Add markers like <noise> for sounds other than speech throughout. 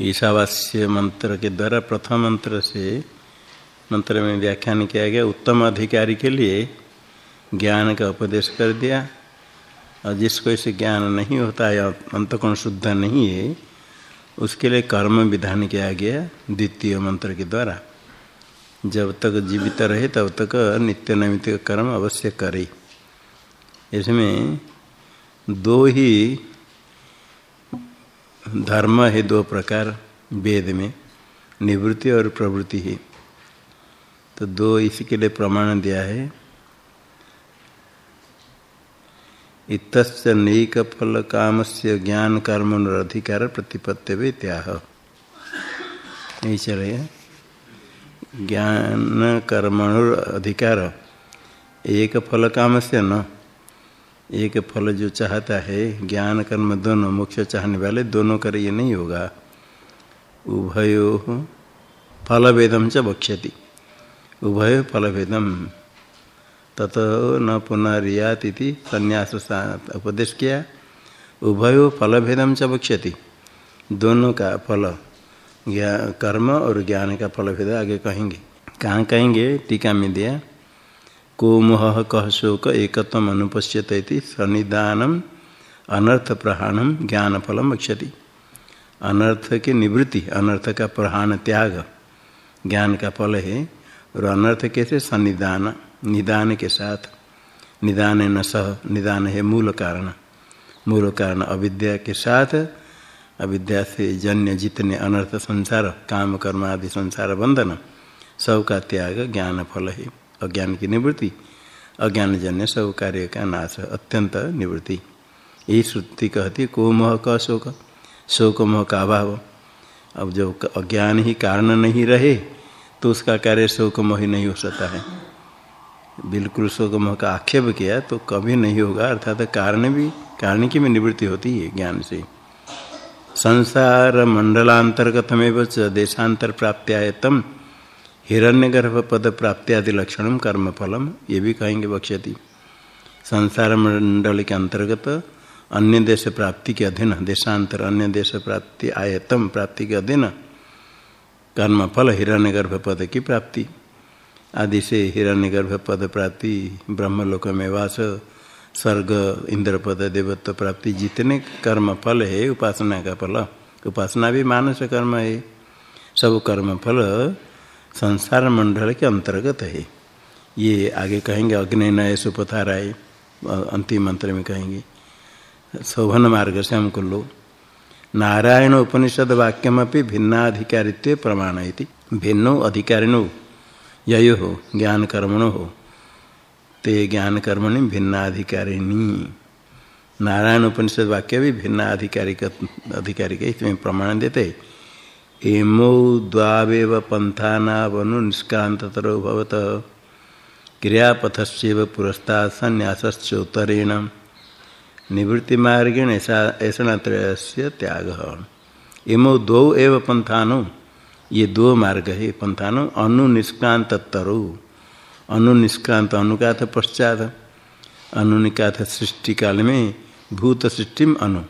ईशावास्य मंत्र के द्वारा प्रथम मंत्र से मंत्र में व्याख्यान किया गया। उत्तम अधिकारी के लिए ज्ञान का उपदेश कर दिया। और जिसको इसे ज्ञान नहीं होता है अंतकोण शुद्ध नहीं है, उसके लिए कर्म विधान किया गया द्वितीय मंत्र के द्वारा। जब तक जीवित रहे, तब तक नित्य नैमित्तिक कर्म अवश्य करे। इसमें दो ही धर्म है दो प्रकार, वेद में निवृत्ति और प्रवृत्ति है। तो दो इसके लिए प्रमाण दिया है। इत नैक फल काम से ज्ञान कर्म अधिकार प्रतिपत्ति भी त्याह यही चलेगा ज्ञान कर्मणुर अधिकार एक फल काम से न। एक फल जो चाहता है, ज्ञान, कर्म दोनों, मोक्ष चाहने वाले दोनों कर ये नहीं होगा। उभयो फल भेदम च बक्ष्यति उभय फल भेदम तत न पुनः रियाति संन्यास उपदेश किया। उभयो फल भेदम च बक्ष्यति दोनों का फल कर्म और ज्ञान का फलभेद आगे कहेंगे। कहाँ कहेंगे? टीका में दिया। को कह शोक एकत्व अनुपश्यत सनिदानम अनर्थ प्रहाणम ज्ञान फलम बक्षति अनर्थ की निवृत्ति अनर्थ का प्रहाण त्याग। ज्ञान का फल है, और अनर्थ कैसे सनिदान निदान के साथ। निदान न सह निदान है मूल कारण। मूल कारण अविद्या के साथ। अविद्या से जन्य, जितने अनर्थ संसार, काम कर्म आदि संसार बंधन सब का त्याग ज्ञान फल है। अज्ञान की निवृत्ति। अज्ञान जन्य सब कार्य का नाश अत्यंत निवृत्ति। यही श्रुति कहती को मोह का शोक? शोक मोह का अभाव। अब जब अज्ञान ही कारण नहीं रहे तो उसका कार्य शोक मोह नहीं हो सकता है। बिल्कुल शोक मोह का आक्षेप किया तो कभी नहीं होगा, अर्थात कारण भी, कारण की भी निवृत्ति होती है ज्ञान से। संसार मंडलांतर्गतमेव देशांतर प्राप्त्यायतम हिरण्यगर्भ पद प्राप्त्यादि लक्षण कर्म फलम ये भी कहेंगे बक्ष्यति संसार मंडल के अंतर्गत अन्य देश प्राप्ति के अधीन, देशांतर अन्य देश प्राप्ति आयतम प्राप्ति के अधीन कर्म फल हिरण्यगर्भ पद की प्राप्ति। आदि से हिरण्यगर्भ पद प्राप्ति ब्रह्मलोक में वास स्वर्ग इंद्र पद देवत्व प्राप्ति, जितने कर्म फल है, उपासना का फल। उपासना भी मानस कर्म है। सब कर्म फल संसार मंडल के अंतर्गत है। ये आगे कहेंगे अग्नि नय सुपथाराय अंतिम मंत्र में कहेंगे। शोभन मार्ग से हमको लो। नारायण उपनिषद वाक्यम अपनी भिन्नाधिकारित्व प्रमाण भिन्नो अधिकारिणो यो हो ज्ञान कर्मणो हो। ते ज्ञान कर्मणि भिन्नाधिकारिणी। नारायण उपनिषद वाक्य भी भिन्नाधिकारी अधिकारी के इसमें प्रमाण देते एमो द्वावेव पंथानावनु निष्क्रांततरो भवत। क्रियापथस्व पुरस्ता संन्यास उत्तरेण। निवृत्ति मार्गेण ऐसा त्रय त्याग। इमो दो एव पंथानो। ये दो मार्ग है, पंथानो। अनु निष्क्रांत तरु अनुनिष्क्रांत अनुकाथ पश्चात। अनुनिकाथ सृष्टि काल में भूत सृष्टि अनु।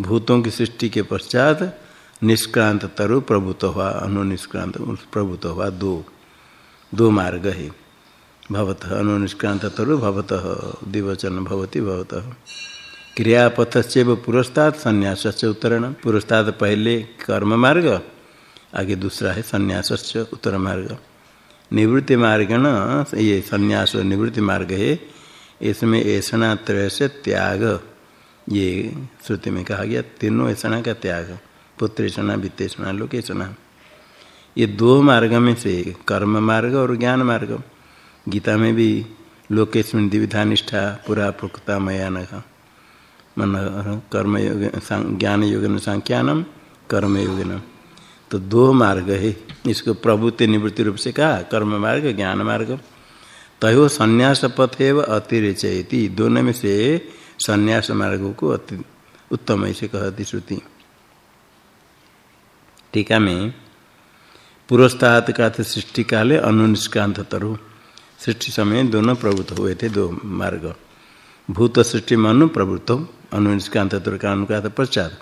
भूतों की सृष्टि के पश्चात निष्क्रांत तरु प्रभुत हुआ अनुनिष्क्रांत प्रभुत हुआ दो। दो मार्ग है। भवत अनुनिष्क्रांत तरु भवत दिवचन भवती, भवत। क्रियापथ से पुरस्ताद संन्यास से उत्तरण। पुरस्ताद पहले कर्म मार्ग, आगे दूसरा है संन्यास उत्तर मार्ग। निवृत्ति मार्ग न, ये संन्यास निवृत्ति मार्ग है, इसमें ऐसा त्रय से त्याग। ये श्रुति में कहा गया, तीनों ऐसा का त्याग। पुत्रेषणा वित्तेषणा लोकेशना ये दो मार्ग में से कर्म मार्ग और ज्ञान मार्ग। गीता में भी लोकेशमिन द्विविधा निष्ठा, पुरा पुख्ता मया न मन, कर्म योग ज्ञान योग सांख्यानम, कर्म योगिनम तो दो मार्ग है। इसको प्रभुति निवृत्ति रूप से कहा, कर्म मार्ग, ज्ञान मार्ग। तयो संन्यास पथ एवं अतिरिचयती। दोनों में से संन्यास मार्ग को अति उत्तम ऐसे कहती श्रुति। टीका में पुरस्तात का सृष्टि काले अनुनिष्कांत तरु। सृष्टि समय दोनों प्रभुत्व हुए थे, दो मार्ग। भूत सृष्टि में अनु प्रभुत्व अनुनिष्कांत तरु का अनुकात पश्चात।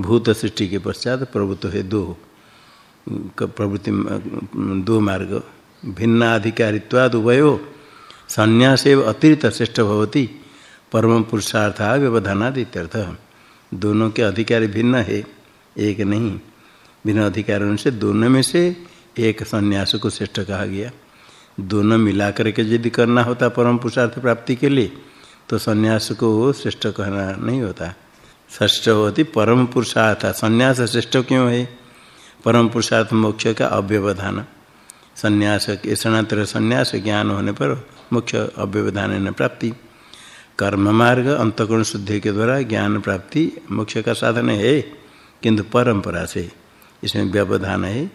भूत सृष्टि के पश्चात प्रभुत्व है दो प्रवृत्ति, दो मार्ग। भिन्नाधिकारित्वाद उभयो, संन्यास एवं अतिरिक्त श्रेष्ठ भवती, परम पुरुषार्थ व्यवधानाद इत्यर्थ दोनों के अधिकारी भिन्न है, एक नहीं। भिन्न अधिकारों से दोनों में से एक संन्यास को श्रेष्ठ कहा गया। दोनों मिला करके यदि करना होता परम पुरुषार्थ प्राप्ति के लिए तो संन्यास को श्रेष्ठ कहना नहीं होता। ष्ठ होती परम पुरुषार्थ। संन्यास श्रेष्ठ क्यों है? परम पुरुषार्थ मोक्ष का अव्यवधान। संन्यास स्नातर संन्यास ज्ञान होने पर मुख्य अव्यवधान प्राप्ति। कर्म मार्ग अंतकोण शुद्धि के द्वारा ज्ञान प्राप्ति मोक्ष का साधन है, किंतु परंपरा से। इसमें व्यवधान है,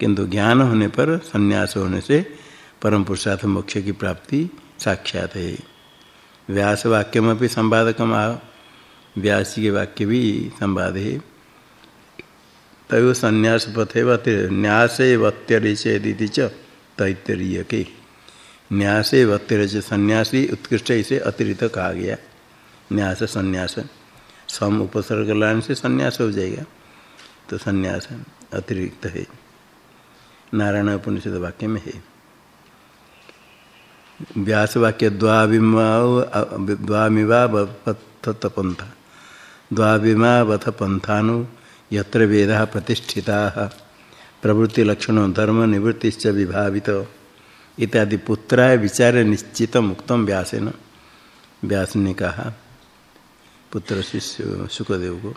किंतु ज्ञान होने पर, संन्यास होने से परम पुरुषार्थ मोक्ष की प्राप्ति साक्षात है। व्यास भी संवादकम आ व्यास के वाक्य भी संवाद है। तय संन्यास पथे न्यास वत्यरिचेदी च तैतरीय के न्यास वत्यरिच संन्यासी उत्कृष्ट इसे अतिरिक्त कहा गया। न्यास संन्यास। सम उपसर्ग लाने से संन्यास हो जाएगा। तो संन्यास अतिरिक्त है। नारायण उपनिषद वाक्य में है। व्यास वाक्य द्वामिवावथ पंथा द्वाविमावथ पंथानु यत्र वेदा प्रतिष्ठिता। प्रवृत्ति लक्षण धर्म निवृत्तिश्च विभावित। इत्यादि पुत्राय विचार निश्चित मुक्तम व्यास न व्यास ने कहा, पुत्र शिष्य सुखदेव को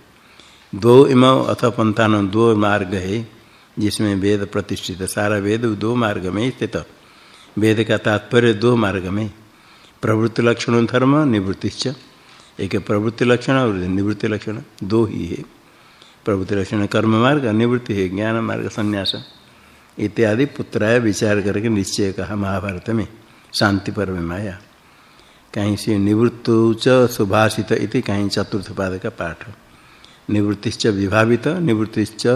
दो इम अथ पंथान दो मार्ग है, जिसमें वेद प्रतिष्ठित सारा वेद दो मार्ग में स्थित। वेद का तात्पर्य दो मार्ग में। प्रवृत्ति लक्षण धर्म निवृत्तिश्च एक प्रवृत्ति लक्षण और निवृत्ति लक्षण दो ही है। प्रवृत्ति लक्षण कर्म मार्ग, निवृत्ति है ज्ञान मार्ग, संन्यास। इत्यादि पुत्राय विचार करके निश्चय कहा महाभारत में। शांति पर्व में आया कहीं से निवृत्त च सुभाषित इति, कहीं चतुर्थ पाद का पाठ। निवृत्तिश्च विभावित, निवृत्तिश्च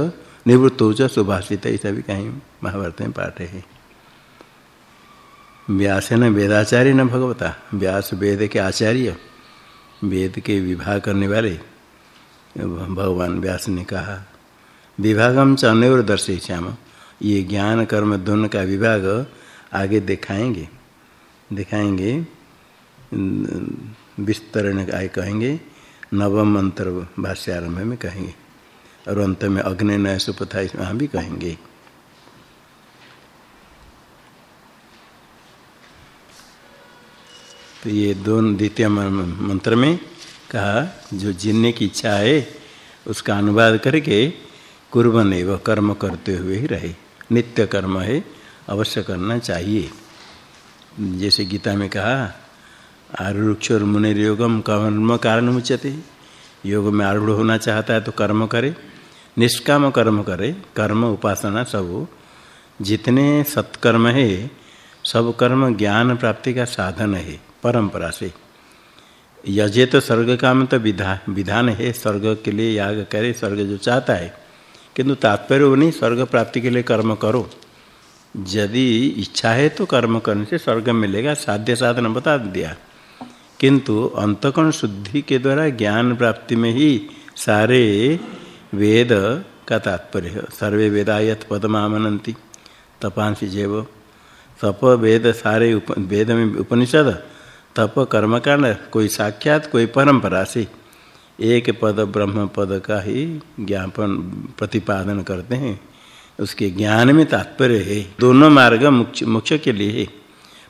निवृत्त च सुभाषित ऐसा भी कहीं महाभारत में पाठ है। व्यास न, वेदाचार्य न भगवता। व्यास वेद के आचार्य, वेद के विभाग करने वाले। भगवान व्यास ने कहा, विभागम च अनैर दर्शयिष्याम ये ज्ञान, कर्म दोनों का विभाग आगे दिखाएँगे। दिखाएँगे विस्तरण आए कहेंगे। नवम मंत्र भाष्यारंभ में कहेंगे। और अंत में अग्नि नय सुपथा इसमें भी कहेंगे। तो ये दोनों द्वितीय मंत्र में कहा, जो जीने की इच्छा है, उसका अनुवाद करके कुर्बन एवं कर्म करते हुए ही रहे। नित्य कर्म है, अवश्य करना चाहिए। जैसे गीता में कहा आरूक्ष और मुनिर योगम कर्म कारण उच्यते योग में आरूढ़ होना चाहता है तो कर्म करे, निष्काम कर्म करे, कर्म उपासना सब जितने सत्कर्म है, सब कर्म ज्ञान प्राप्ति का साधन है, परंपरा से। यजे तो स्वर्ग काम तो विधा, विधान है, स्वर्ग के लिए याग करे, स्वर्ग जो चाहता है। किंतु तात्पर्य वो नहीं, स्वर्ग प्राप्ति के लिए कर्म करो। यदि इच्छा है तो कर्म करने से स्वर्ग मिलेगा, साध्य साधन बता दिया। किंतु अंतकण शुद्धि के द्वारा ज्ञान प्राप्ति में ही सारे वेद का तात्पर्य सर्वे वेदायत पदमामनंती तपांसी जैव। तप वेद सारे उप, वेद में उपनिषद तप कर्म कांड कोई साक्षात कोई परंपरा से एक पद ब्रह्म पद का ही ज्ञापन प्रतिपादन करते हैं। उसके ज्ञान में तात्पर्य है। दोनों मार्ग मुख्य के लिए है।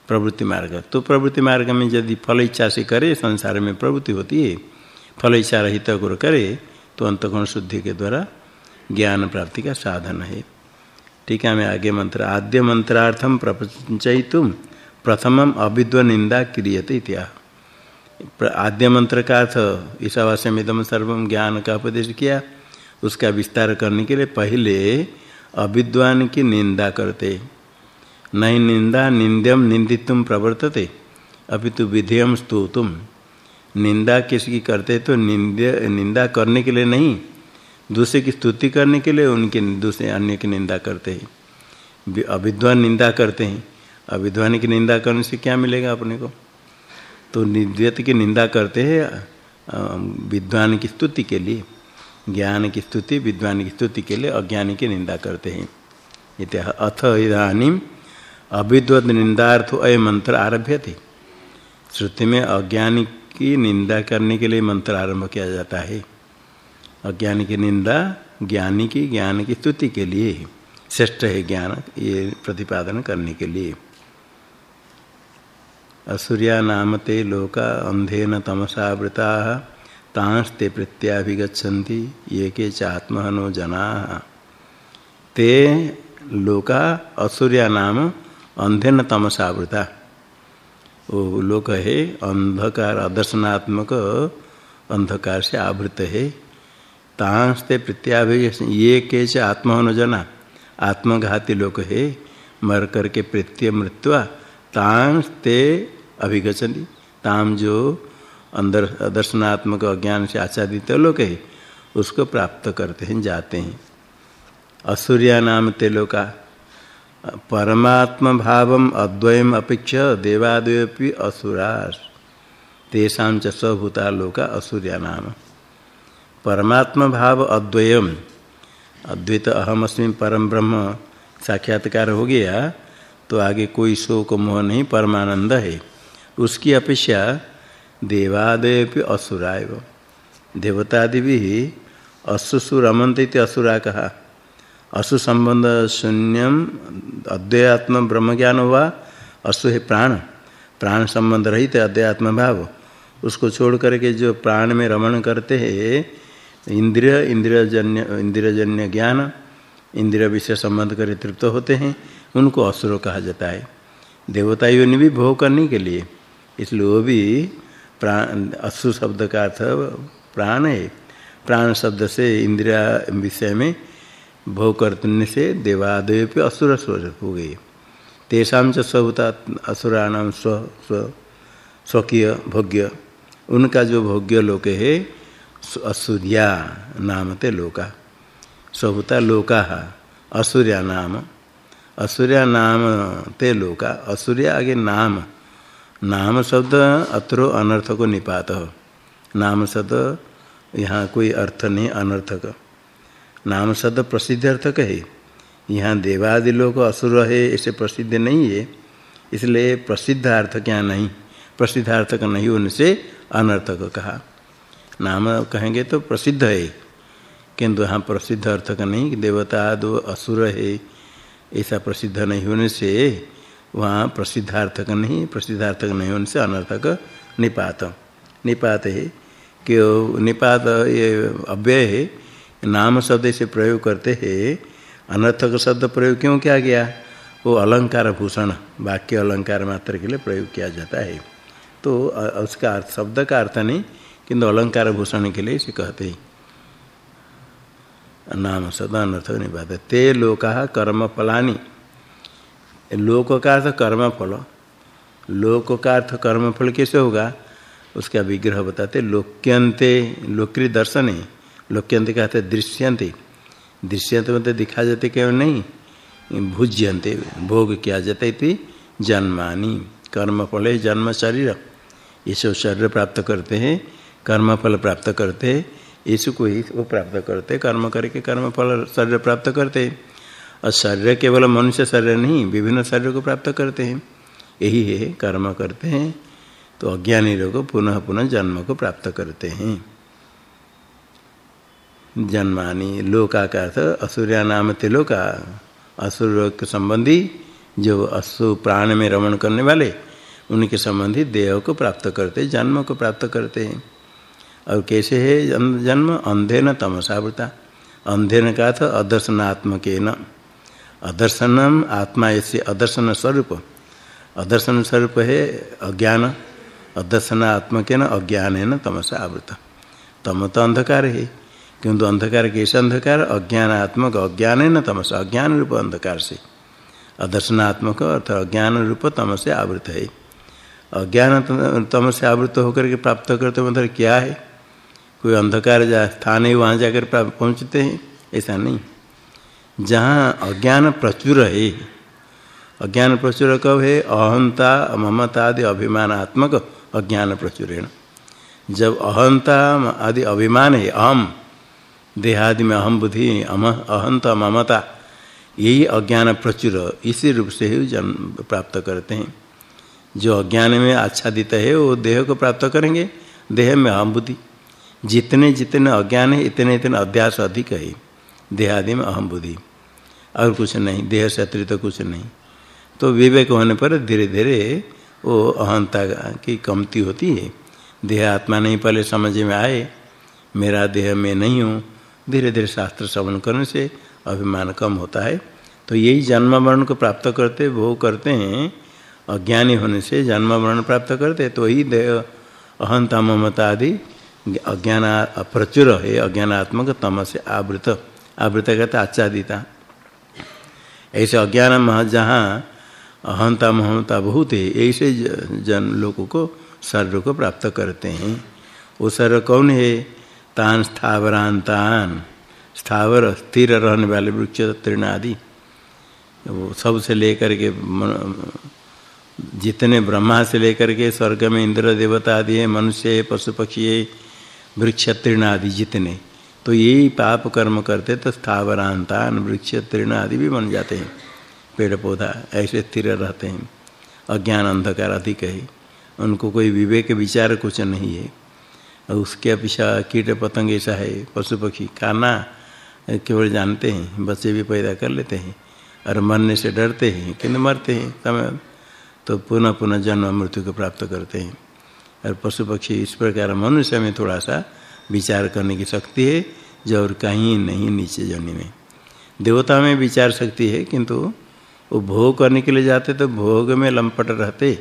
प्रवृत्ति मार्ग। तो प्रवृत्ति मार्ग में यदि फल इच्छा से करे, संसार में प्रवृत्ति होती है फल इच्छा रहित गुरु करे तो अंतगुण शुद्धि के द्वारा ज्ञान प्राप्ति का साधन है। ठीक है मैं आगे मंत्र, आद्य मंत्रार्थम प्रपंचयितुम, प्रथमम अविद्व निंदा क्रियते इत्या। आद्य मंत्र का अर्थ, ईशावास्यम इदम सर्वम ज्ञान का उपदेश किया। उसका विस्तार करने के लिए पहले अविद्वान की निंदा करते। नहीं निंदा निंद्यम निंदितुम प्रवर्तते अपितु विधेयम स्तुतुम निंदा किसकी करते तो निंदा निंदा करने के लिए नहीं, दूसरे की स्तुति करने के लिए उनके, दूसरे अन्य की निंदा करते हैं। अविद्वान निंदा करते हैं। अविद्वान की निंदा करने से क्या मिलेगा अपने को? तो निद्यत की निंदा करते हैं विद्वान की स्तुति के लिए। ज्ञान की स्तुति, विद्वान की स्तुति के लिए अज्ञानी की निंदा करते हैं। इत्या अथ इदानीम अविद्वत निंदार्थ अय मंत्र आरभ्य थे। श्रुति में अज्ञानी की निंदा करने के लिए मंत्र आरंभ किया जाता है। अज्ञानी की निंदा ज्ञानी की, ज्ञान की स्तुति के लिए श्रेष्ठ है ज्ञान, ये प्रतिपादन करने के लिए। असुरिया नाम ते लोका अंधेन तमसावृता तांस्ते प्रत्याभिगछन्ति ये के च आत्महनो जना। ते लोका असुरिया नाम अंधेन तमसावृता वो लोक है, अंधकार अदर्शनात्मक अंधकार से आवृत है। तांस्ते प्रत्याभिग ये के च आत्महनो जना आत्मघाती लोक है, मर करके प्रत्य मृत्वा तांस्ते अभिगछन्ति ताम जो अंदर दर्शनात्मक अज्ञान से आच्छादित लोक है, उसको प्राप्त करते हैं, जाते हैं। असुरिया नाम ते लोका परमात्म भावम अद्वयम अपेक्ष देवादयपि असुरास। तेषां च स्वभूता लोका असुरिया नाम। परमात्म भाव अद्वयम। अद्वैत अहमस्मि परम ब्रह्म साक्षात्कार हो गया तो आगे कोई शोक मोह नहीं, परमानंद है। उसकी अपेक्षा देवादय भी असुरा देवतादि भी असुसु रमंत असुरा कहा। असु संबंध शून्यम अद्वैत्म ब्रह्म ज्ञान हुआ असु है प्राण। प्राण संबंध रहित अध्यात्म भाव उसको छोड़ करके जो प्राण में रमण करते हैं, इंद्रिय, इंद्रियजन्य इंद्रियजन्य ज्ञान, इंद्रिय विषय संबंध करे तृप्त होते हैं, उनको असुर कहा जाता है। देवता योनि भी भोग करने के लिए, इसलिए वो भी प्राण असु शब्द का अर्थ प्राण है। प्राण शब्द से इंद्रिया विषय में भोग करने से देवादय पे असुर स्वर हो गए तेषाम च स्वभूता असुराणाम स्व स्व, स्वकीय भोग्य। उनका जो भोग्य लोक है असुरिया नामते लोका। स्वभूता लोका असुरिया नाम। असुरिया नाम ते लोका। असुरिया आगे नाम। नाम शब्द अत्रो अनर्थ को निपात। हो नाम शब्द यहाँ कोई अर्थ नहीं, अनर्थक। नाम शब्द प्रसिद्ध अर्थक है यहाँ देवादि लोग असुर है ऐसे प्रसिद्ध नहीं है। इसलिए प्रसिद्ध अर्थ क्या नहीं? प्रसिद्ध अर्थक नहीं होने से अनर्थक कहा। नाम कहेंगे तो प्रसिद्ध है। किंतु यहाँ प्रसिद्ध अर्थक नहीं, देवता दो असुर है ऐसा प्रसिद्ध नहीं होने से वहाँ प्रसिद्धार्थक नहीं प्रसिद्धार्थक नहीं होने से अनर्थक निपात। निपात है कि निपात ये अव्यय है। नाम शब्द से प्रयोग करते हैं, अनर्थक शब्द प्रयोग क्यों किया गया? वो अलंकार भूषण, वाक्य अलंकार मात्र के लिए प्रयोग किया जाता है। तो उसका अर्थ, शब्द का अर्थ नहीं, किंतु अलंकार भूषण के लिए इसे कहते हैं। नाम शब्द अनर्थक निपात ते लोका कर्म फलानी लोक का अर्थ कर्म फल लोक का अर्थ कर्म फल कैसे होगा? उसका विग्रह बताते लोक्यंते लोक्री दर्शन। है लोक्यंते का अर्थ दृश्यंते दृश्यंते मतलब दिखा जाते क्यों नहीं? भुज्यंते भोग किया जाता थी जन्मानी। कर्म फल जन्म शरीर। सब शरीर प्राप्त करते हैं, कर्म फल प्राप्त करते हैं, इसको को ही वो प्राप्त करते कर्म करके कर्म फल शरीर प्राप्त करते और शरीर केवल मनुष्य शरीर नहीं, विभिन्न शरीर को प्राप्त करते हैं। यही है, कर्म करते हैं तो अज्ञानी लोग पुनः पुनः जन्म को प्राप्त करते हैं। जन्मानी लोका का अर्थ असुरिया नाम तिलोका असुर के संबंधी जो असु प्राण में रमण करने वाले, उनके संबंधी देह को प्राप्त करते, जन्म को प्राप्त करते। हैं और कैसे है जन्म? अंधे न तमसावृता अंधेन का अर्थ अदर्शनात्मकेन। अदर्शनम आत्मा ऐसे अदर्शन स्वरूप। अदर्शन स्वरूप है अज्ञान। अदर्शनात्मक न अज्ञान है न तमसा आवृत तम तो अंधकार है। किंतु अंधकार कैसे अंधकार, अज्ञानात्मक अज्ञान है न तमस अज्ञान रूप अंधकार से। अदर्शनात्मक अर्थात अज्ञान रूप तम से आवृत है। अज्ञान तम से आवृत होकर के प्राप्त करते मतलब क्या है? कोई अंधकार जा स्थान है, वहाँ जाकर पहुँचते हैं? ऐसा नहीं। जहाँ अज्ञान प्रचुर है, अज्ञान प्रचुर कब है? अहंता ममता आदि अभिमानात्मक अज्ञान प्रचुर है जब अहंता, आदि अभिमान है, अहम देहादि में अहम बुद्धि अम अहंत ममता, यही अज्ञान प्रचुर। इसी रूप से ही जन्म प्राप्त करते हैं। जो अज्ञान में आच्छादित है, वो देह को प्राप्त करेंगे। देह में अहम बुद्धि। जितने जितने अज्ञान है, इतने इतने अध्यास अधिक है। देहादि में अहम बुद्धि। और कुछ नहीं, देह से अतिरिक्त तो कुछ नहीं। तो विवेक होने पर धीरे धीरे वो अहंता की कमती होती है। देह आत्मा नहीं पहले समझ में आए, मेरा देह में नहीं हूँ। धीरे धीरे शास्त्र श्रवण करने से अभिमान कम होता है। तो यही जन्म मरण को प्राप्त करते, भोग करते हैं अज्ञानी होने से जन्म मरण प्राप्त करते तो ही अहंता ममता आदि, अज्ञान प्रचुर है, अज्ञानात्मक तम से आवृत आवृत कहते आच्छादिता। ऐसे अज्ञान मह जहाँ अहंता महमता बहुत है, ऐसे जन लोगों को शरीर को प्राप्त करते हैं। वो शरीर कौन है? तान स्थावरांतान स्थावर, स्थिर रहने वाले वृक्ष तृण आदि वो सबसे लेकर के जितने ब्रह्मा से लेकर के स्वर्ग में इंद्र, देवता, आदि है, मनुष्य पशु पक्षी वृक्ष तृण आदि जितने। तो यही पाप कर्म करते तो स्थावरांतान वृक्ष तृण आदि भी बन जाते हैं। पेड़ पौधा ऐसे स्थिर रहते हैं। अज्ञान अंधकार अधिक है उनको कोई विवेक विचार कुछ नहीं है। और उसके अपेक्षा कीट पतंग ऐसा है पशु पक्षी खाना केवल जानते हैं, बच्चे भी पैदा कर लेते हैं और मरने से डरते हैं, किंतु मरते हैं समय तो पुनः पुनः जन्म मृत्यु को प्राप्त करते हैं। और पशु पक्षी इस प्रकार मनुष्य में थोड़ा सा विचार करने की शक्ति है, जो और कहीं नहीं नीचे जन्म में। देवता में विचार शक्ति है, किंतु वो भोग करने के लिए जाते तो भोग में लंपट रहते,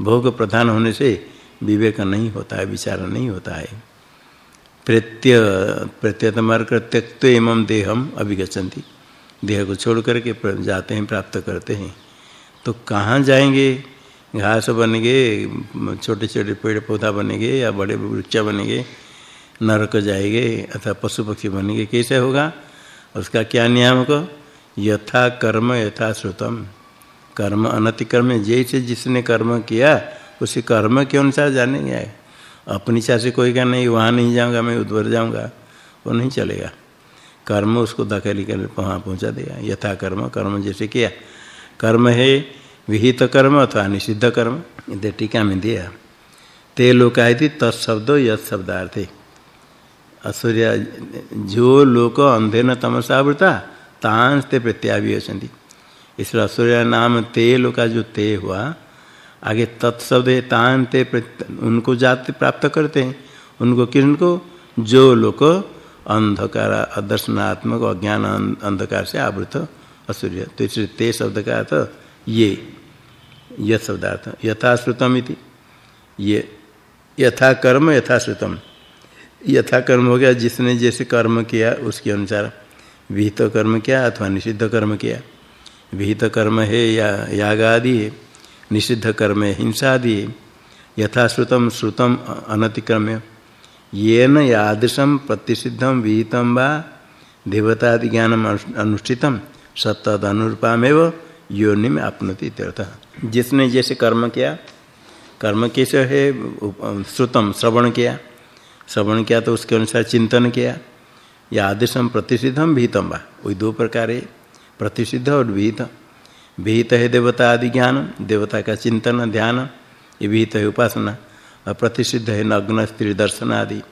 भोग प्रधान होने से विवेक नहीं होता है, विचार नहीं होता है। प्रत्य प्रत्यतमर त्यक्त एवं देहम अभिगछन्ति देह को छोड़ करके जाते हैं, प्राप्त करते हैं। तो कहाँ जाएँगे? घास बनेंगे छोटे छोटे पेड़ पौधा बनेंगे या बड़े वृक्ष बनेंगे, नरक जाएँगे अथवा पशु पक्षी बनेंगे, कैसे होगा? उसका क्या नियम को? यथा कर्म, यथा श्रुतम। कर्म अनतिकर्म जैसे जिसने कर्म किया उसी कर्म के अनुसार जाने जानेंगे अपनी इच्छा से कोई का नहीं, वहाँ नहीं जाऊँगा, मैं उधर जाऊँगा। वो नहीं चलेगा। कर्म उसको धकेली कर वहाँ पहुँचा देगा। यथा कर्म कर्म जैसे किया। कर्म है विहित कर्म अथवा निषिद्ध कर्म। ये टीका में दिया। ते लोकायति तत्शब्द यद शब्दार्थे असुर्य, जो लोक न तमसावृता तांस ते प्रत्यावियसन्ति। इसलिए असुर्य नाम ते लोका जो ते हुआ आगे तत्शब्द है तान ते उनको जाति प्राप्त करते हैं। उनको किरण को? जो लोग अंधकार अदर्शनात्मक अज्ञान अंधकार से आवृत असूर्य। तो इसलिए ते शब्द का अर्थ ये, यह शब्दार्थ यथा श्रुतम इति। ये यथा कर्म यथा श्रुतम यथा कर्म हो गया, जिसने जैसे कर्म किया, उसके अनुसार। विहित कर्म किया अथवा निषिद्ध कर्म किया। विहित कर्म है या याग आदि है। निषिद्ध कर्म है हिंसा आदि है यथा श्रुतम अनतिक्रम्य। येन यादृशम प्रतिसिद्धम विहितम वा देवतादि ज्ञानम अनुष्ठितम सतद अनुरूपामेव योनि में आपनोति जिसने जैसे कर्म किया, कर्म कैसे है श्रुतम श्रवण किया श्रवण किया तो उसके अनुसार चिंतन किया। या आदेशम प्रतिसिद्धम विहितम वा। वही दो प्रकार है प्रतिसिद्ध और विहित। विहित है देवता आदि ज्ञान, देवता का चिंतन, ध्यान, ये विहित है उपासना, और प्रतिषिद्ध है नग्न स्त्री दर्शन आदि।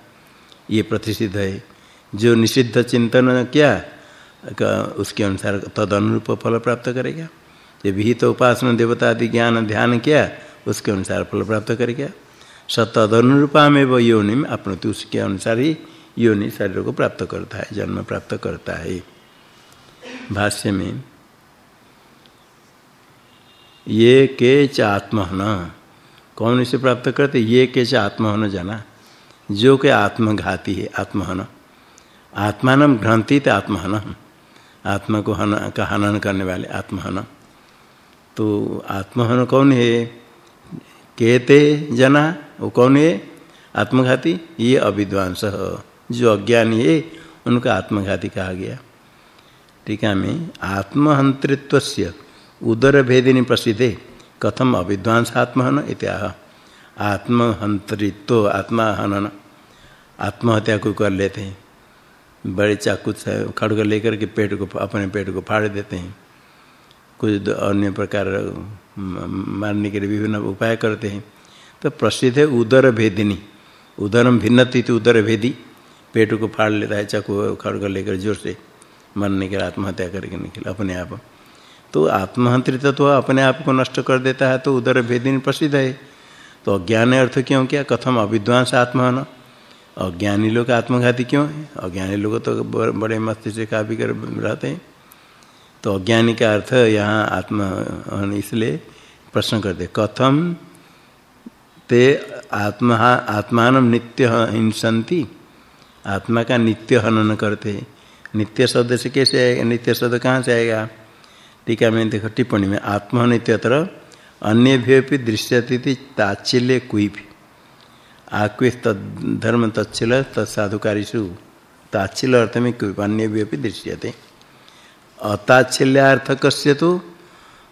ये प्रतिषिद्ध है। जो निषिद्ध चिंतन क्या उसके अनुसार तद अनुरूप फल प्राप्त करेगा। ये विहित उपासना, देवता आदि ज्ञान, ध्यान किया, उसके अनुसार फल प्राप्त करेगा। सतद अनुरूपा में वो योनि में अपने उसके अनुसार ही योनि शरीर को प्राप्त करता है, जन्म प्राप्त करता है। भाष्य में ये के च आत्महन। कौन इसे प्राप्त करते? ये के च आत्महन जाना। जो के आत्मघाती है, आत्महन। आत्मानम घ्रंथित आत्महन। आत्मा को हन, का हनन करने वाले आत्महन। तो आत्महन कौन है? कहते जना, वो कौन है? आत्मघाती। ये अविद्वांस। जो अज्ञानी है, उनका आत्मघाती कहा गया। ठीक टीका में आत्महंत्रित्वस्य। उदर भेदिनी प्रसिद्धे। कथम अविद्वांस आत्महन इत्याह। आत्महंत्रित्व आत्माहनन। आत्महत्या को कर लेते हैं। बड़े चाकू से खड़ग लेकर के पेट को, अपने पेट को फाड़ देते हैं। कुछ अन्य प्रकार मारने के लिए विभिन्न उपाय करते हैं। तो प्रसिद्ध है उदर भेदिनी उदरम भिन्नति तो उदर भेदी पेट को फाड़ लेता है, चाकू खड़ग लेकर ज़ोर से मरने के लिए आत्महत्या करके निकले अपने आप। तो आत्महंत्रित तो अपने आप को नष्ट कर देता है तो उदर भेदिनी प्रसिद्ध है। तो अज्ञान अर्थ क्यों क्या? कथम अविद्वांस आत्महन अज्ञानी लोग आत्मघाती क्यों है? अज्ञानी लोग तो बड़े मस्ती से काफ़ी कर रहते हैं। तो अज्ञानी का अर्थ यहाँ आत्म इसलिए प्रश्न करते कथम ते आत्मा, आत्मान नित्य हिंसंती आत्मा का नित्य हनन करते नित्य शब्द से कैसे आएगा? नित्य शब्द कहाँ से आएगा? टीका में देखो, टिप्पणी में, आत्मनित्यत्र अन्य भी दृश्यति ताचिल्य कोई भी आक्वेश धर्म तत्ल तत्साधुकारीषु ताच्छिल्य अर्थ में अन्य भी दृश्यते। अताच्छिल्यार्थक तो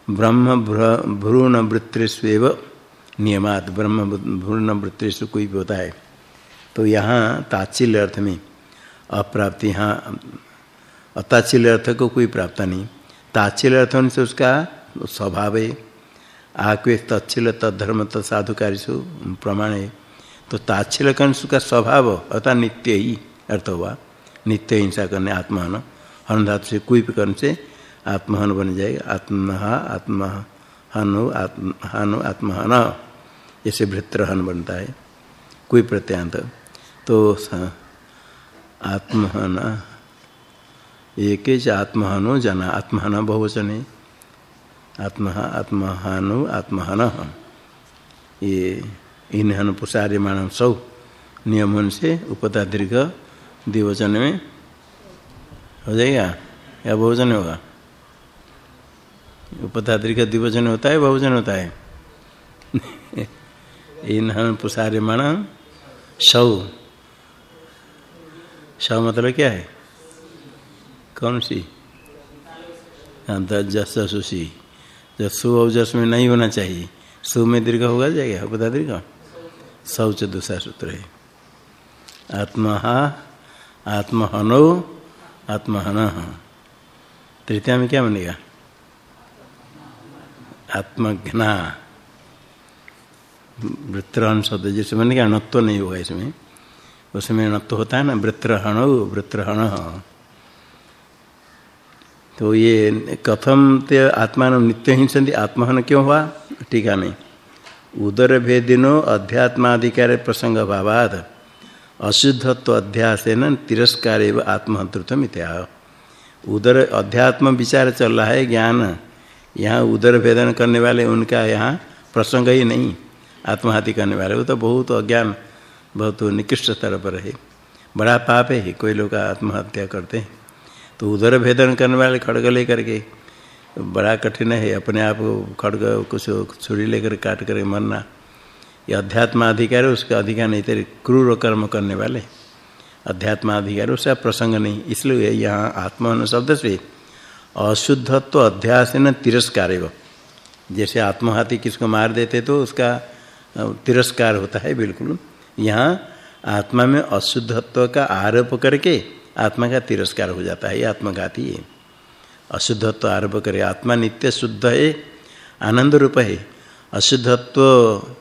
ब्रह्म भ्रूण वृत्तिस्व नियमात। ब्रह्म भ्रूण वृत्तिषु भी होता है। तो यहाँ ताच्छिल्य अर्थ में अप्राप्ति यहाँ अताच्छिल्य अर्थ को कोई प्राप्त नहीं। ताच्छिल्य अर्थ से उसका स्वभाव। है आक्वेश तत्शिल तद्धर्म तत्साधुकारीषु प्रमाण। है तो ताच्छिल कंस का स्वभाव अर्थात नित्य ही अर्थ हुआ नित्य हिंसा करने आत्महन। हन धातु से कोई कर्ण से आत्महन बन जाएगा। आत्मा हनु आत्म हनु आत्महन। ऐसे भृत्रहन बनता है। कोई प्रत्यांत तो आत्महन। एक आत्महनो जना। आत्महन बहुवचन। है आत्मा आत्महानु, आत्महन। ये इन हन पुषार्यमाण सौ नियमन से उपता दीर्घ द्विवचन में हो जाएगा? या बहुवचन होगा? उपता दीर्घ द्विवचन होता है, बहुवचन होता है? <laughs> इन हन पुषार्यमाण सौ। सौ मतलब क्या है? कौन सी? हाँ, जस सुशी जसु और जस में नहीं होना चाहिए। सु में दीर्घ होगा जाएगा उपता दीर्घ। शौच दूसरा सूत्र है। आत्मा आत्महनो आत्महन तृतीया में क्या बनेगा? आत्मघ्ना वृत्रहन शब्द जैसे बनेगा नत्व नहीं होगा इसमें। उसमें नत्व होता है ना वृत्रहण वृत्रहण। तो ये कथम ते आत्मा नित्य हिंसती आत्महन क्यों हुआ? टीका नहीं उदर भेदिनो अध्यात्माधिकार प्रसंग भावाद अशुद्धत्व अध्यास न तिरस्कार एवं आत्महंतृत्व मिथ्या उदर अध्यात्म विचार चल रहा है, ज्ञान। यहाँ उदर भेदन करने वाले, उनका यहाँ प्रसंग ही नहीं। आत्महत्या करने वाले, वो तो बहुत अज्ञान, बहुत निकृष्ट स्तर पर है। बड़ा पाप है, कोई लोग आत्महत्या करते हैं। तो उधर भेदन करने वाले खड़ग लेकर के, बड़ा कठिन है, अपने आप को खड़ग कुछ छुरी लेकर काट कर मरना। ये अध्यात्माधिकार है उसका अधिकार नहीं, तेरे क्रूर कर्म करने वाले। अध्यात्माधिकार उसका प्रसंग नहीं, इसलिए यहाँ आत्मा शब्द से अशुद्धत्व अध्यास न तिरस्कार जैसे आत्महाथी किसको मार देते तो उसका तिरस्कार होता है, बिल्कुल। यहाँ आत्मा में अशुद्धत्व का आरोप करके आत्मा का तिरस्कार हो जाता है, ये आत्मघाती है। अशुद्धत्व आरोप करे, आत्मा नित्य शुद्ध है, आनंद रूप है। अशुद्धत्व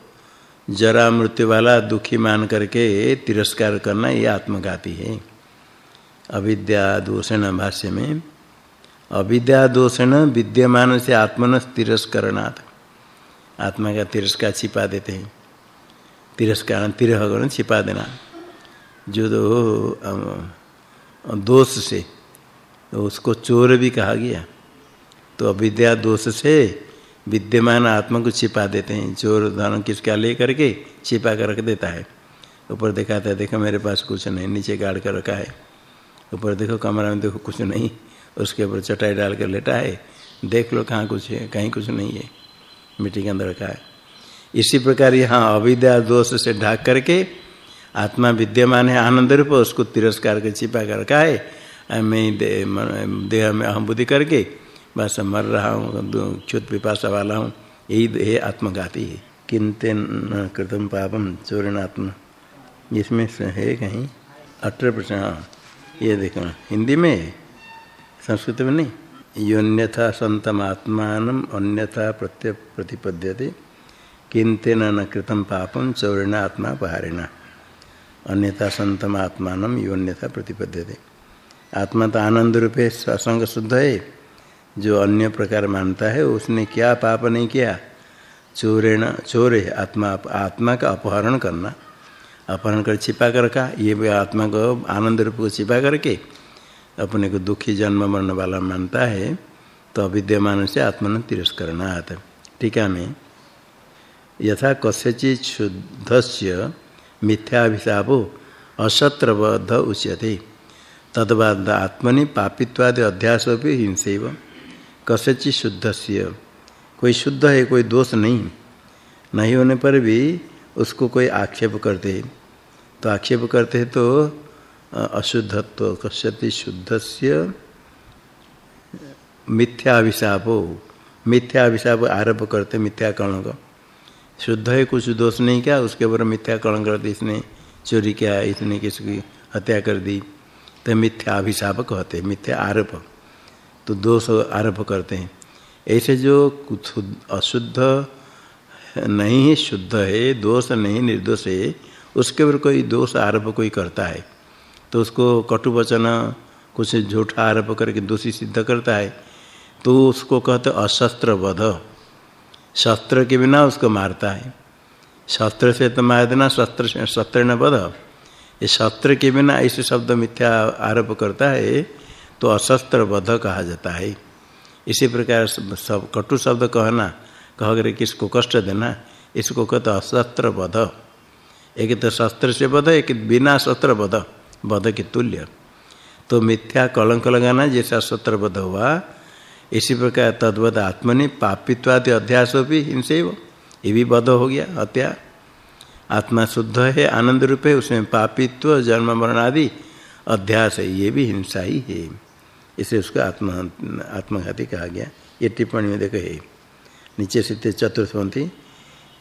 जरा मृत्यु वाला दुखी मान करके तिरस्कार करना, ये आत्मघाती है। अविद्या दोषण भाष्य में, अविद्या दोषण विद्यमान से आत्मन तिरस्करणात्। आत्मा का तिरस्कार छिपा देते हैं। तिरस्कार तिरह छिपा देना। जो दो दोष से तो उसको चोर भी कहा गया। तो अविद्या दोष से विद्यमान आत्मा को छिपा देते हैं। चोर धन किसका ले करके छिपा कर रख देता है। ऊपर दिखाता है, देखो मेरे पास कुछ नहीं, नीचे गाड़ कर रखा है। ऊपर देखो कमरा में देखो कुछ नहीं, उसके ऊपर चटाई डाल कर लेटा है। देख लो कहाँ कुछ है, कहीं कुछ नहीं है, मिट्टी के अंदर रखा है। इसी प्रकार यहाँ अविद्या दोष से ढाक करके आत्मा विद्यमान है, आनंद रूप, उसको तिरस्कार के छिपा कर रखा है मैं देह में अहम बुद्धि करके बस मर रहा हूँ क्षुत पिपाशा वाला हूँ। यही है आत्मघाती है। किंते कृतम पापम चोरणात्म। इसमें है कहीं? अठारह प्रश्न हाँ। ये देखो, हिंदी में संस्कृत में नहीं। योन्यथा संतमात्मान अन्यथा प्रत्य प्रतिपद्यते। किंतेन न कृतम पापम चौरिण आत्मा पहारिण। अन्यथा संतमात्मान योन्यथा प्रतिपद्यते। आत्मा तो आनंद रूपे सत्संग शुद्ध है, जो अन्य प्रकार मानता है, उसने क्या पाप नहीं किया? चोरेण, चोर है, आत्मा आत्मा का अपहरण करना। अपहरण कर छिपा कर रखा, ये भी आत्मा को आनंद रूप को छिपा करके अपने को दुखी जन्म मरने वाला मानता है तो अविद्यमान से आत्मा ने तिरस्करणा आता टीका में। यथा कस्यचित शुद्धस्य मिथ्याभिशापो अशत्रबद्ध उच्यते। तदबाद आत्मनि पापित्वादि अध्यास भी हिंसेव। कस्यचित शुद्धस्य। कोई शुद्ध है, कोई दोष नहीं। नहीं होने पर भी उसको कोई आक्षेप करते हैं। तो आक्षेप करते हैं तो अशुद्धत्व। कश्यति शुद्धस्य मिथ्याभिशापो। मिथ्याभिशाप आरोप करते मिथ्या कर्ण का। शुद्ध है, कुछ दोष नहीं, क्या? उसके ऊपर मिथ्या कर दी इसने। चोरी किया, इसने किसी की हत्या कर दी। तो मिथ्या अभिशाप कहते मिथ्या आरोप। तो दोष आरोप करते हैं। ऐसे जो कुछ अशुद्ध नहीं है, शुद्ध है, दोष नहीं, निर्दोष है, उसके ऊपर कोई दोष आरोप कोई करता है तो उसको कटु वचन कुछ झूठा आरोप करके दोषी सिद्ध करता है तो उसको कहते अशस्त्र वध शस्त्र के बिना उसको मारता है। शस्त्र से तो मार देना, शस्त्र शस्त्र न वध ये शस्त्र के बिना ऐसे शब्द मिथ्या आरोप करता है तो अशस्त्र वध कहा जाता है। इसी प्रकार सब कटु शब्द कहना कह कर किसको कष्ट देना, इसको कहते अशस्त्र वध एक तो शस्त्र से वध एक बिना शस्त्र वध वध के तुल्य। तो मिथ्या कलंक लगाना जैसा शस्त्र वध हुआ इसी प्रकार तद्वद आत्मनि पापित्वादि अध्यास भी हिंसे वो ये भी वध हो गया हत्या आत्मा शुद्ध है, आनंद रूप है, उसमें पापित्व, जन्म, मरण आदि अध्यास है, ये भी हिंसा ही है। इसे उसका आत्मा, आत्मघाती कहा गया। ये टिप्पणी में देखो, है। नीचे से चतुर्थपंथी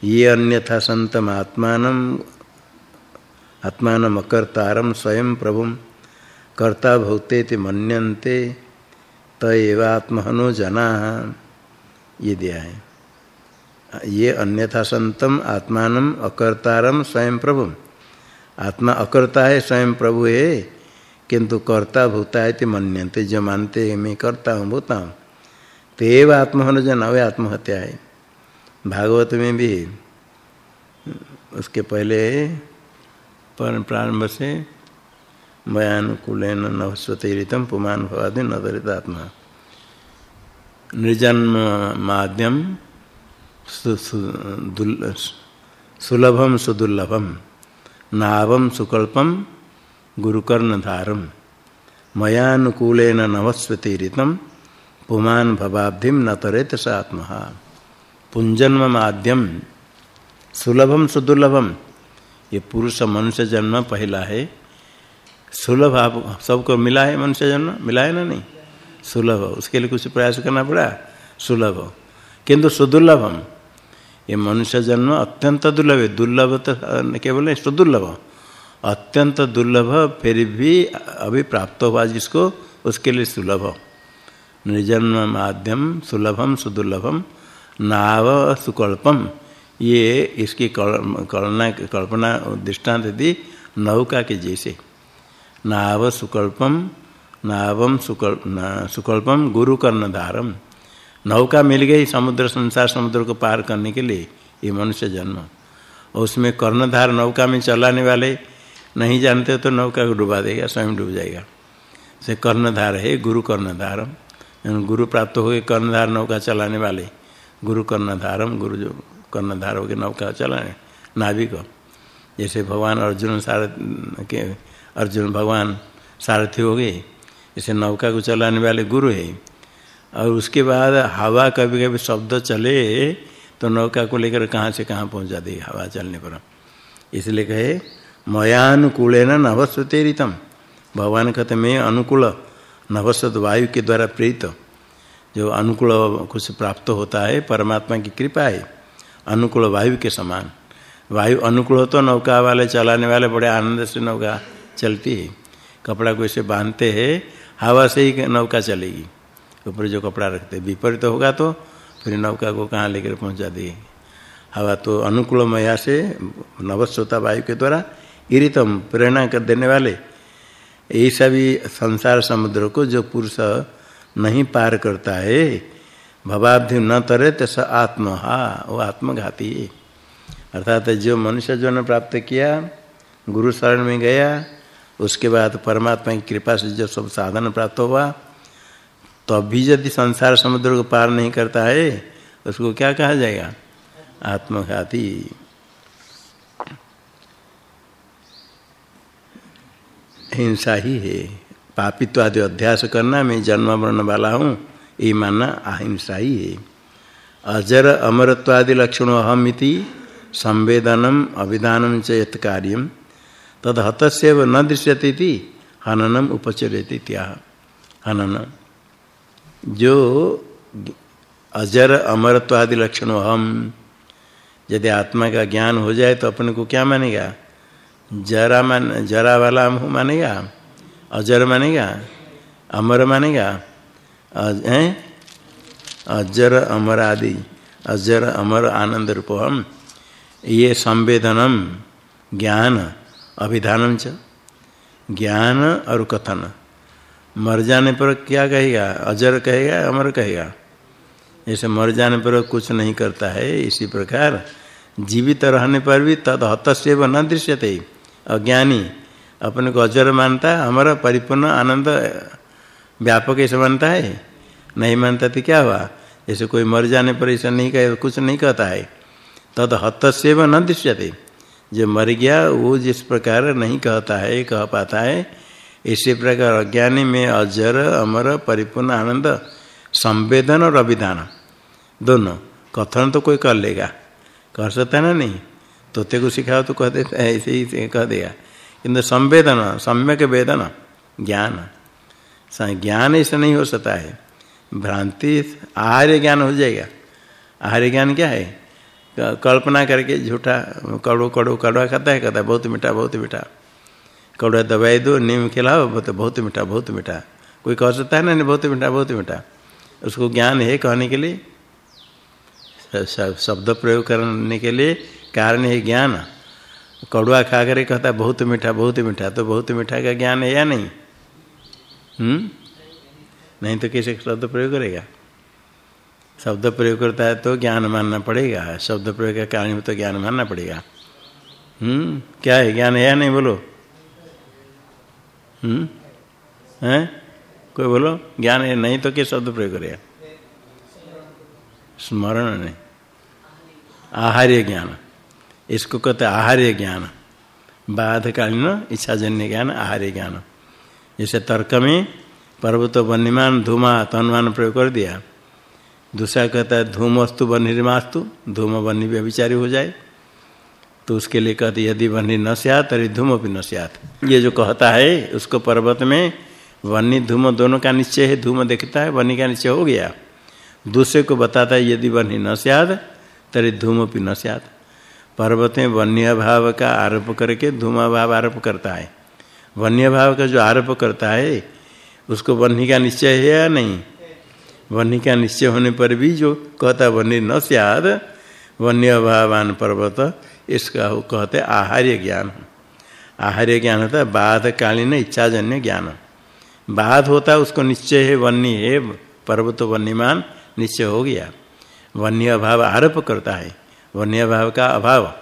ये अन्यथा संतम आत्मान आत्मान अकर्तारम स्वयं प्रभु। कर्ता भौते मनते तवात्महनो जना ये दिया है ये अन्यथा संतम आत्मान अकर्तारम स्वयं प्रभु आत्मा अकर्ता है स्वयं प्रभु है, किंतु कर्ता भूता है मनते जो मानते हैं मैं करता हूँ, भूता हूँ। तेव आत्महन जन वे आत्महत्या है। भागवत में भी, उसके पहले प्रारंभ से मयानुकूलन नवस्वतीरितम पुमान भवादि आत्मा निर्जन्म माध्यम सुलभम सुदुर्लभम नावम सुकल्पम गुरुकर्णधारम मयानुकूलन नवस्वतीरितम पुमान भवाब्धिम न तरेत स आत्मा पुंजन्म माध्यम सुलभम सुदुर्लभम ये पुरुष मनुष्य जन्म पहला है सुलभ आप सबको मिला है मनुष्य जन्म? मिला है ना नहीं? सुलभ उसके लिए कुछ प्रयास करना पड़ा? सुलभ किंतु सुदुर्लभम। ये मनुष्य जन्म अत्यंत दुर्लभ है। दुर्लभ तो केवल सुदुर्लभ अत्यंत दुर्लभ, फिर भी अभी प्राप्त हुआ जिसको, उसके लिए सुलभ निर्जन्म माध्यम सुलभम, सुदुर्लभम, नाव सुकल्पम। ये इसकी कल्पना कल्पना, दृष्टांत दी नौका के जैसे। नाव सुकल्पम, नावम सुकल्प सुकल्पम गुरु कर्णधारम। नौका मिल गई समुद्र, संसार समुद्र को पार करने के लिए, ये मनुष्य जन्म। और उसमें कर्णधार नौका में चलाने वाले नहीं जानते तो नौका को डुबा देगा, स्वयं डूब जाएगा। से कर्णधार है, गुरु कर्णधारम। गुरु प्राप्त हो गए कर्णधार नौका चलाने वाले, गुरु कर्णधारम, गुरु जो कर्णधार हो गए नौका चलाने नाविक जैसे भगवान अर्जुन सारथ के अर्जुन भगवान सारथी हो गए। इसे नौका को चलाने वाले गुरु है। और उसके बाद हवा कभी कभी शब्द चले तो नौका को लेकर कहाँ से कहाँ पहुँच जाती है हवा चलने पर। इसलिए कहे मयानुकूल है ना नभस्वतेरितम भगवान कहते, मैं अनुकूल नभस्वत वायु के द्वारा प्रेरित जो अनुकूल कुछ प्राप्त होता है, परमात्मा की कृपा है, अनुकूल वायु के समान। वायु अनुकूल तो नौका वाले, चलाने वाले बड़े आनंद से नौका चलती है। कपड़ा को ऐसे बांधते हैं, हवा से ही नौका चलेगी। ऊपर जो कपड़ा रखते विपरीत तो होगा तो फिर नौका को कहाँ लेकर पहुँचा देगी। हवा तो अनुकूल मया से नवस्वता वायु के द्वारा इरितम प्रेरणा कर देने वाले ऐसा भी संसार समुद्र को जो पुरुष नहीं पार करता है, भवाब्धि न तरे तो स आत्म, हा, वो आत्मघाती है। अर्थात जो मनुष्य जो ने प्राप्त किया, गुरु शरण में गया उसके बाद परमात्मा की कृपा से जो सब साधन प्राप्त हुआ तो अभी यदि संसार समुद्र को पार नहीं करता है, उसको क्या कहा जाएगा? आत्मघाती। हिंसा ही है। पापित्व आदि अध्यास करना, मैं जन्म मरण वाला हूँ, ये मानना अहिंसा ही है। अजर अमरत्व आदि लक्षण अहमिति, संवेदनम अभिधानम च यत कार्यम तद हतस्यव न दृश्यते थी हननम उपचर्यते त्या हनन। जो अजर अमरत्व आदि लक्षण हम यदि आत्मा का ज्ञान हो जाए तो अपने को क्या मानेगा? जरा मान, जरा वाला हूँ मानेगा? अजर मानेगा? अमर मानेगा? हैं? अजर, अमर आदि। अजर, अमर आनंद रूप हम ये संवेदनम, ज्ञान अभिधानम च। ज्ञान और कथन। मर जाने पर क्या कहेगा? अजर कहेगा, अमर कहेगा? ऐसे मर जाने पर कुछ नहीं करता है, इसी प्रकार जीवित रहने पर भी तद हतस्व न दृश्यते। अज्ञानी अपने को अजर मानता है हमारा परिपूर्ण, आनंद, व्यापक ऐसे मानता है? नहीं मानता तो क्या हुआ? जैसे कोई मर जाने पर ऐसा नहीं कहे, कुछ नहीं कहता है। तद हतस्व न दृश्यते। जो मर गया, वो जिस प्रकार नहीं कहता है कह पाता है। इसी प्रकार अज्ञानी में अजर, अमर, परिपूर्ण आनंद, संवेदन और अभिधान, दोनों कथन तो कोई कर लेगा। कर सकता है ना? नहीं। तोते को सिखाओ तो कह देता है, ऐसे ही कह देगा। किंतु संवेदन, सम्यक वेदन, ज्ञान ज्ञान ऐसा नहीं हो सकता है। भ्रांति आहार्य ज्ञान हो जाएगा। आहार्य ज्ञान क्या है? कल्पना करके झूठा, कड़ो कड़ो, कड़वा खाता है, कहता है, बहुत मीठा बहुत मीठा। कड़वा दवाई दो, नीम खिलाओ बहुत बहुत मीठा बहुत मीठा। कोई कह सकता है ना नहीं, बहुत मीठा बहुत मीठा। उसको ज्ञान है कहने के लिए शब्द प्रयोग करने के लिए कारण है ज्ञान। कड़वा खा कर कहता है, बहुत मीठा बहुत मीठा। तो बहुत मीठा का ज्ञान है या नहीं? हम्म? नहीं तो कैसे शब्द प्रयोग करेगा। शब्द प्रयोग करता है तो ज्ञान मानना पड़ेगा। शब्द प्रयोग का कारण तो ज्ञान मानना पड़ेगा। हम्म? क्या है? ज्ञान है नहीं? बोलो। हम्म? हैं? कोई बोलो? ज्ञान है नहीं तो क्या शब्द प्रयोग करेगा स्मरण नहीं। आहार्य ज्ञान। इसको कहते आहार्य ज्ञान। बाधकालीन इच्छाजन्य ज्ञान, आहार्य ज्ञान। जैसे तर्क में पर्वत वन्यमान धूमा तन्मान प्रयोग कर दिया। दूसरा कहता है धूमस्तु वन्यमास्तु धूम वन्य व्यभिचारी हो जाए। तो उसके लिए कहते यदि वन्य न सियात तरी धूम भी न सियात। ये जो कहता है, उसको पर्वत में वन्नी धूम दोनों का निश्चय है, धूम देखता है वन्य का निश्चय हो गया। दूसरे को बताता है, यदि वन्य न सियाद तरी धूमपि न सियाद पर्वत में वन्य भाव का आरोप करके धूम भाव आरोप करता है। वन्य भाव का जो आरोप करता है, उसको वन्नी का निश्चय है या नहीं? वन्य का निश्चय होने पर भी जो कहता वन्य न सियाद, वन्य भावान पर्वत, इसका कहते आहार्य ज्ञान। आहार्य ज्ञान होता है, बाधकालीन इच्छाजन्य ज्ञान। बाध होता है, उसको निश्चय है, वन्य है, पर्वत वन्यमान निश्चय हो गया। वन्य अभाव आरोप करता है, वन्य अभाव का अभाव।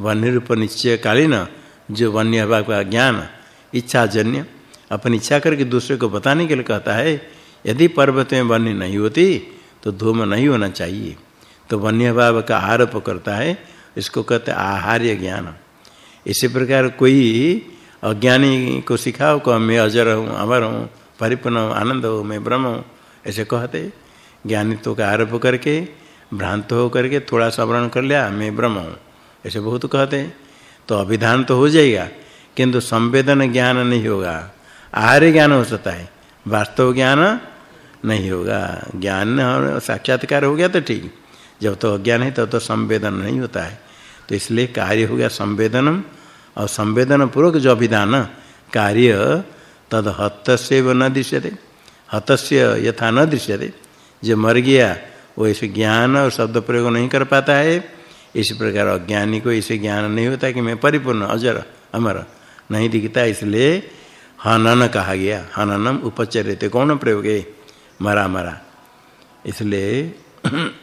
वन्य रूप निश्चय कालीन जो वन्य अभाव का ज्ञान, इच्छाजन्य, अपनी इच्छा करके दूसरे को बताने के लिए कहता है यदि पर्वत में वन्य नहीं होती तो धूम नहीं होना चाहिए। तो वन्य भाव का आरोप करता है, इसको कहते आहार्य ज्ञान। इसी प्रकार कोई अज्ञानी को सिखाओ, को मैं अजर हूँ, अमर हूँ, परिपूर्ण आनंद हूँ, मैं ब्रह्म हूँ, ऐसे कहते। ज्ञानित्व का आरोप करके, भ्रांत हो करके थोड़ा सवरण कर लिया, मैं ब्रह्म हूँ, ऐसे बहुत कहते। तो अभिधान तो हो जाएगा, किंतु संवेदन ज्ञान नहीं होगा। आहार्य ज्ञान हो सकता है, वास्तव ज्ञान नहीं होगा। ज्ञान साक्षात्कार हो गया तो ठीक। जब तो अज्ञान है तब तो, तो संवेदन नहीं होता है। तो इसलिए कार्य हो गया संवेदनम। और संवेदन पूर्वक जो अभिधान कार्य तद हतस्य न दृश्यते। हतस्य यथा न दृश्यते। जो मर गया वो ऐसे ज्ञान और शब्द प्रयोग नहीं कर पाता है। इसी प्रकार अज्ञानी को ऐसे ज्ञान नहीं होता कि मैं परिपूर्ण अजर अमर नहीं दिखता। इसलिए हनन कहा गया। हननम उपचर्यते कौन प्रयोग? है मरा मरा। इसलिए <clears throat>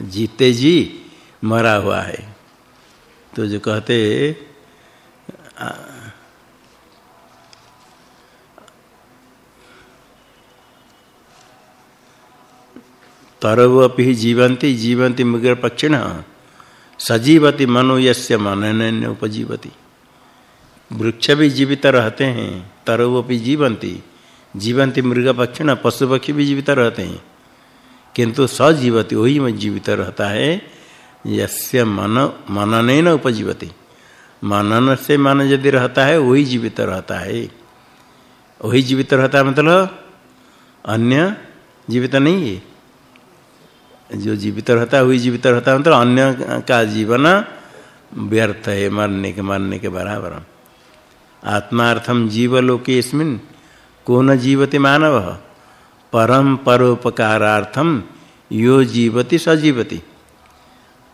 जीते जी मरा हुआ है। तो जो कहते तरव अपि जीवंती जीवंती मृग पक्षिण, सजीवती मनो यस्य मनन उपजीवती। वृक्ष भी जीवित रहते हैं, तरव अपि जीवंती मृग पक्षी पक्षिण पशु पक्षी भी जीवित रहते हैं। किंतु सजीवती वही में जीवित रहता है, यस्य मन, मनन उपजीवती। मनन से मन यदि रहता है, वही जीवित रहता है। वही जीवित रहता है मतलब अन्य जीवित नहीं है। जो जीवित रहता है, वही जीवित रहता है मतलब अन्य का जीवन व्यर्थ है, मरने के मरने के बराबर। आत्मार्थम जीवलोके इसमिन कौन जीवति मानव? परम परोपकारार्थम यो जीवति सजीवति।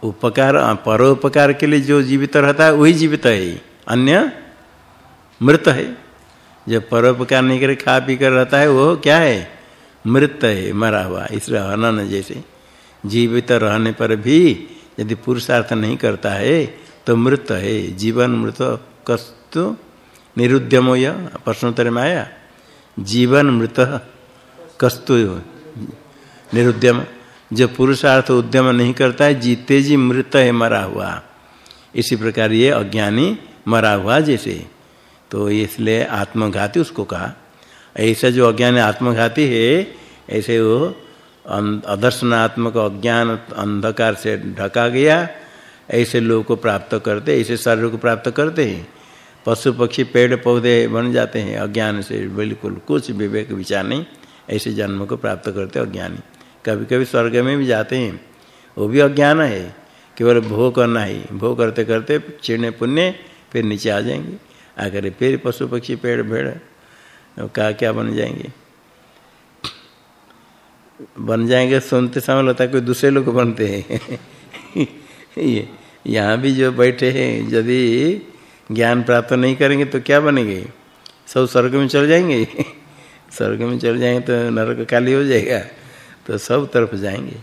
उपकार परोपकार के लिए जो जीवित रहता है, वही जीवित है अन्य मृत है। जब परोपकार नहीं करे, खा पी कर रहता है वो क्या है? मृत है, मरा हुआ, इसलिए हनन जैसे। जीवित रहने पर भी यदि पुरुषार्थ नहीं करता है तो मृत है। जीवन मृत कस्तु निरुद्यमो यह प्रश्नोत्तर में आया। जीवन मृत कस्तु निरुद्यम। जो पुरुषार्थ उद्यम नहीं करता है, जीते जी मृत है, मरा हुआ। इसी प्रकार ये अज्ञानी मरा हुआ जैसे। तो इसलिए आत्मघाती उसको कहा। ऐसा जो अज्ञानी आत्मघाती है, ऐसे वो अदर्शनात्मक अज्ञान अंधकार से ढका गया। ऐसे लोग को प्राप्त करते, ऐसे शरीर को प्राप्त करते हैं। पशु पक्षी पेड़ पौधे बन जाते हैं, अज्ञान से बिल्कुल कुछ विवेक विचार नहीं, ऐसे जन्म को प्राप्त करते अज्ञानी। कभी कभी स्वर्ग में भी जाते हैं, वो भी अज्ञान है, केवल भोग करना ही। भोग करते करते चिड़ने पुण्य फिर नीचे आ जाएँगे। आकर फिर पशु पक्षी पेड़ भेड़, का क्या बन जाएँगे? बन जाएँगे सुनते समय लगता कोई दूसरे लोग बनते हैं। <laughs> ये, यहाँ भी जो बैठे हैं, यदि ज्ञान प्राप्त नहीं करेंगे तो क्या बनेंगे? सब स्वर्ग में चल जाएँगे? स्वर्ग में चल जाएँगे तो नरक काली हो जाएगा। तो सब तरफ़ जाएँगे।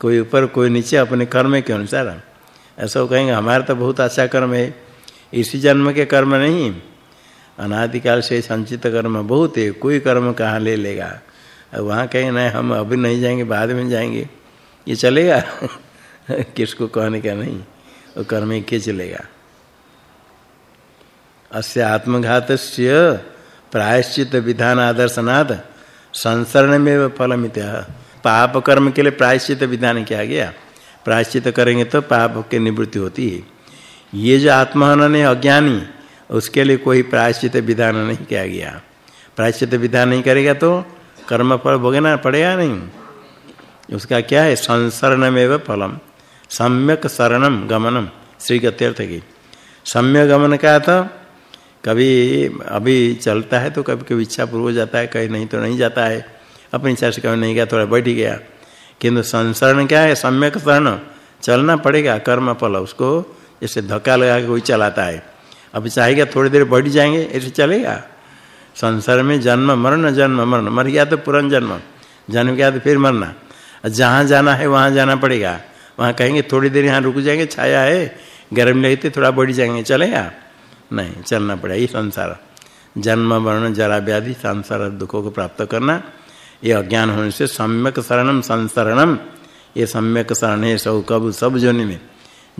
कोई ऊपर, कोई नीचे, अपने कर्म के अनुसार। ऐसा कहेंगे, हमारा तो बहुत अच्छा कर्म है। इसी जन्म के कर्म नहीं। अनादिकाल से संचित कर्म बहुत है। कोई कर्म कहाँ ले लेगा? वहाँ कहेंगे, नहीं, हम अभी नहीं जाएँगे, बाद में जाएँगे। ये चलेगा? <laughs> किसको कहने का नहीं? वो कर्म ही के चलेगा अस्य आत्मघात प्रायश्चित विधान आदर्शनाथ संसरण में फलमित पाप कर्म के लिए प्रायश्चित विधान किया गया? प्रायश्चित करेंगे तो पाप की निवृत्ति होती है। ये जो आत्महनन है अज्ञानी, उसके लिए कोई प्रायश्चित विधान नहीं किया गया। प्रायश्चित विधान नहीं करेगा तो कर्म फल भोगना पड़ेगा नहीं। उसका क्या है? संसरणमेव फलम। सम्यक शरणम गमनम। श्री गत्यर्थ की। सम्यक गमन का तो कभी अभी चलता है तो कभी कभी इच्छा पूर्व जाता है कहीं नहीं तो नहीं जाता है। अपनी इच्छा से कभी नहीं गया, थोड़ा बैठ ही गया। किंतु संसरण क्या है? सम्यक शरण। चलना पड़ेगा, कर्म फल, उसको जैसे धक्का लगा के कोई चलाता है। अब चाहेगा थोड़ी देर बैठ जाएँगे, ऐसे चलेगा। संसार में जन्म, मरण जन्म, मरण। मर गया तो पुरन जन्म। जन्म गया तो फिर मरना। जहाँ जाना है, वहाँ जाना पड़ेगा। वहाँ कहेंगे थोड़ी देर यहाँ रुक जाएँगे, छाया है। गर्म लगती थोड़ा बढ़ जाएँगे, चलेगा। नहीं, चलना पड़ेगा ये संसार। जन्म वर्ण जरा व्याधि, संसार दुखों को प्राप्त करना, ये अज्ञान होने से सम्यक शरणम, संसरणम। ये सम्यक शरण है, सब कब, सब जोनि में।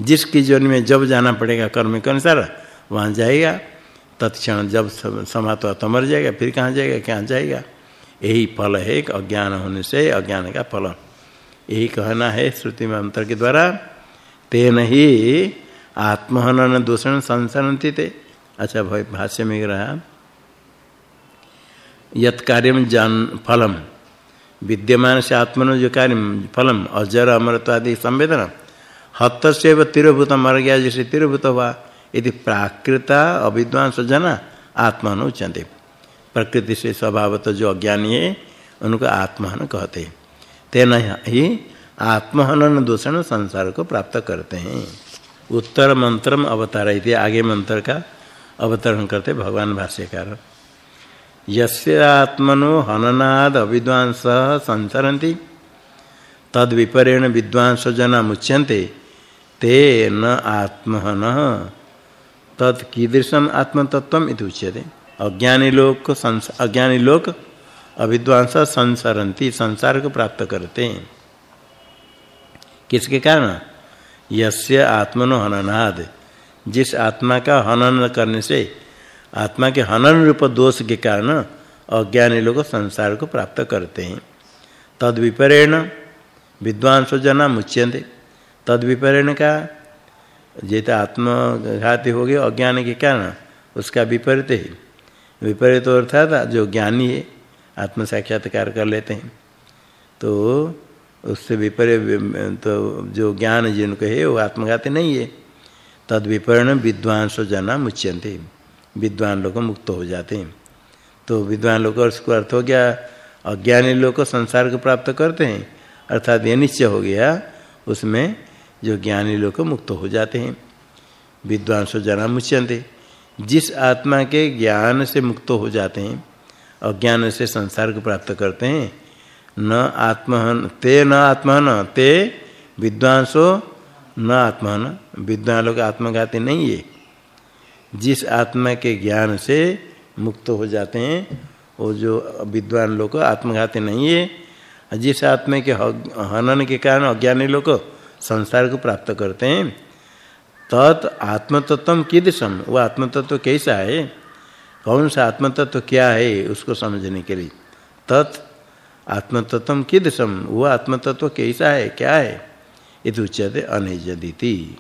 जिसकी जोनि में जब जाना पड़ेगा कर्म के अनुसार, वहाँ जाएगा। तत्क्षण जब समाप्त तो मर जाएगा, फिर कहाँ जाएगा क्या जाएगा। यही फल है अज्ञान होने से अज्ञान का फल। यही कहना है श्रुति मंत्र के द्वारा, तेन ही आत्महनन दूषण संसरती थे अच्छा भाई, भाष्य में रहा, यत कार्यम जान फलम, विद्यमान से आत्मनो जो कार्य फलम, अजर अमरत्वादि संवेदना हत से तिरभूत मर गया जैसे तिरभूत हुआ यदि प्राकृता अविद्वांस जना आत्मन उच्यते प्रकृति से स्वभावत जो अज्ञानी है, उनको आत्महन कहते हैं। तेना ही आत्महनन दूषण संसार को प्राप्त करते हैं। उत्तर मंत्रम अवतार आगे मंत्र का अवतरण करते भगवान भाष्यकार। यस्य आत्मनो हननाद अविद्वांस संसरन्ति तद विपरेण विद्वांस जना मुच्यन्ते, ते न आत्महन। तद कीदृशम आत्मतत्व इति उच्यते। अज्ञानी लोक अज्ञानी लोक अविद्वांस संसरन्ति संसार को प्राप्त करते। हैं किसके कारण? यस्य आत्मनो हननाद। जिस आत्मा का हनन करने से, आत्मा के हनन रूप दोष के कारण अज्ञानी लोग संसार को प्राप्त करते हैं। तद विपरेण, विद्वांस जना मुच्यन्ते तद विपरेण का जैसे आत्मघाती हो गए अज्ञान के कारण, उसका विपरीत है। विपरीत अर्थात जो ज्ञानी है आत्म साक्षात्कार कर लेते हैं। तो उससे विपरीत तो जो ज्ञान जिनको है, वो आत्मघाती नहीं है। तद विपरीण विद्वांस जना मुच्यन्ते। विद्वान लोग मुक्त हो जाते हैं। तो विद्वान लोग उसको अर्थ हो गया, अज्ञानी लोग संसार को प्राप्त करते हैं। अर्थात ये निश्चय हो गया, उसमें जो ज्ञानी लोग मुक्त हो जाते हैं। विद्वान सो जना मुच्यंते जिस आत्मा के ज्ञान से मुक्त हो जाते हैं, अज्ञान से संसार को प्राप्त करते हैं, न आत्महन, ते न आत्महन, ते विद्वांसो न आत्महन विद्वान लोग आत्मघाती नहीं है। जिस आत्मा के ज्ञान से मुक्त हो जाते हैं, वो जो विद्वान लोग आत्मघाती नहीं है। जिस आत्मा के हनन के कारण अज्ञानी लोग संसार को प्राप्त करते हैं, तत् आत्मतत्व कीदृशम वो आत्मतत्व कैसा है? कौन सा आत्मतत्व क्या है? उसको समझने के लिए। तत् आत्मतत्व कीदृशम वो आत्मतत्व कैसा है? क्या है? इति उच्यते अनिजदिति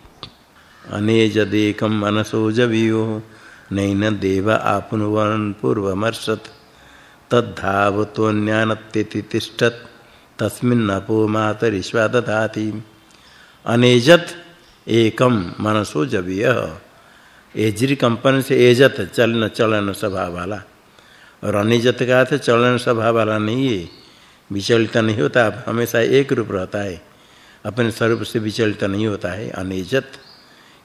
मनसो जवियो, नैन देव आपुनवन पूर्वमर्षत। तद्धावतोन्यानत्यति तिष्ठत तस्मिन्नपो मातरिश्वा दधाति अनेजत एकम मनसो जविय। एजरी कंपन से एजत चलन चलन स्वभाव वाला और अनिजत का अर्थ चलन स्वभाव वाला नहीं है। विचलित नहीं होता, हमेशा एक रूप रहता है। अपने स्वरूप से विचलित नहीं होता है, अनिजत।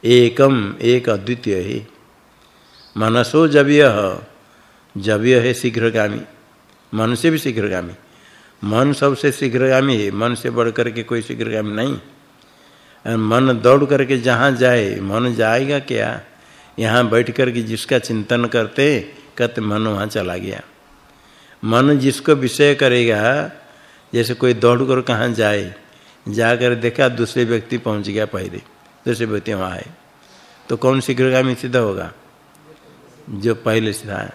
एकम, एक अद्वितीय है। मनसो जव्य जव्य है शीघ्रगामी। मन से भी शीघ्रगामी। मन सबसे शीघ्रगामी है। मन से बढ़ करके कोई शीघ्रगामी नहीं। मन दौड़ करके जहाँ जाए, मन जाएगा क्या? यहाँ बैठ करके जिसका चिंतन करते, कहते मन वहाँ चला गया। मन जिसको विषय करेगा, जैसे कोई दौड़ कर कहाँ जाए जाकर देखा दूसरे व्यक्ति पहुँच गया पहले। दूसरे व्यक्ति वहाँ आए। तो कौन शीघ्रगामी सिद्ध होगा? जो पहले से था।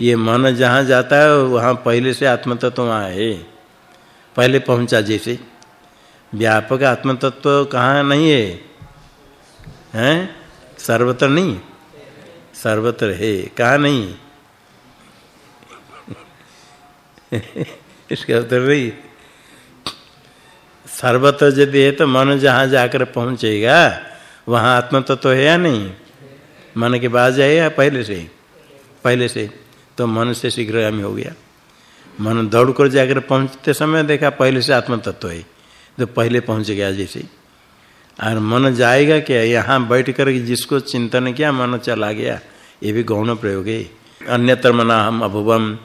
ये मन जहाँ जाता है, वहाँ पहले से आत्मतत्व तो वहाँ है। पहले पहुँचा जैसे। व्यापक आत्म आत्मतत्व कहाँ नहीं है? हैं? सर्वत्र नहीं। सर्वत्र है। कहाँ नहीं? <laughs> इसका उत्तर नहीं। सर्वत्र यदि है तो मन जहाँ जाकर पहुँचेगा, वहाँ आत्म तत्व तो है या नहीं? मन के बाद जाएगा पहले से। पहले से तो मन से शीघ्रगामी हो गया। मन दौड़ कर जाकर पहुँचते समय देखा पहले से आत्म तत्व तो है तो पहले पहुँच गया जैसे। और मन जाएगा क्या? यहाँ बैठ कर जिसको चिंतन किया, मन चला गया। ये भी गौण प्रयोग है। अन्यत्र मना हम अभुवम,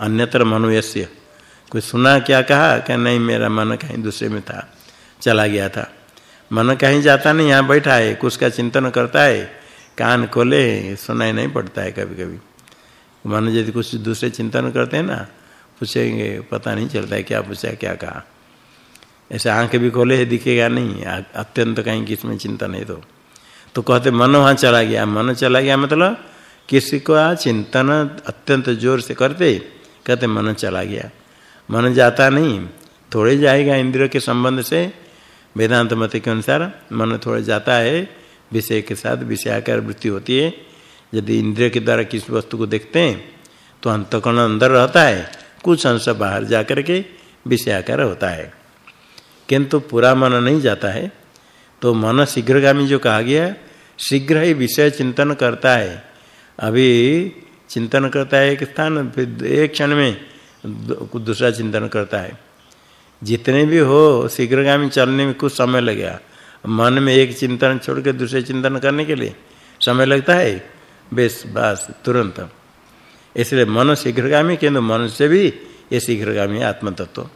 अन्यत्र मनुयस्य। कोई सुना क्या कहा? क्या नहीं, मेरा मन कहीं दूसरे में था, चला गया था। मन कहीं जाता नहीं, यहाँ बैठा है कुछ का चिंतन करता है, कान खोले, सुनाई नहीं पड़ता है कभी कभी मन यदि कुछ दूसरे चिंतन करते हैं ना, पूछेंगे, पता नहीं चलता है क्या पूछा, क्या कहा। ऐसे आँख भी खोले है दिखेगा नहीं अत्यंत कहीं किसमें चिंतन है तो। तो कहते, मन वहाँ चला गया। मन चला गया मतलब किसी को चिंतन अत्यंत ज़ोर से करते, कहते, मन चला गया। मन जाता नहीं। थोड़े जाएगा इंद्रियों के संबंध से। वेदांत मत के अनुसार मन थोड़े जाता है। विषय के साथ विषयाकार वृत्ति होती है। यदि इंद्रिय के द्वारा किसी वस्तु को देखते हैं तो अंतकरण अंदर रहता है। कुछ अंश बाहर जा जाकर के विषयाकार होता है। किंतु पूरा मन नहीं जाता है। तो मन शीघ्रगामी जो कहा गया, शीघ्र ही विषय चिंतन करता है। अभी चिंतन करता है एक स्थान, फिर एक क्षण में दूसरा चिंतन करता है। जितने भी हो, शीघ्रगामी चलने में कुछ समय लगेगा। मन में एक चिंतन छोड़ के दूसरे चिंतन करने के लिए समय लगता है? बेस, बस, तुरंत। इसलिए मन शीघ्रगामी, किंतु मन से भी ये शीघ्रगामी आत्म तत्व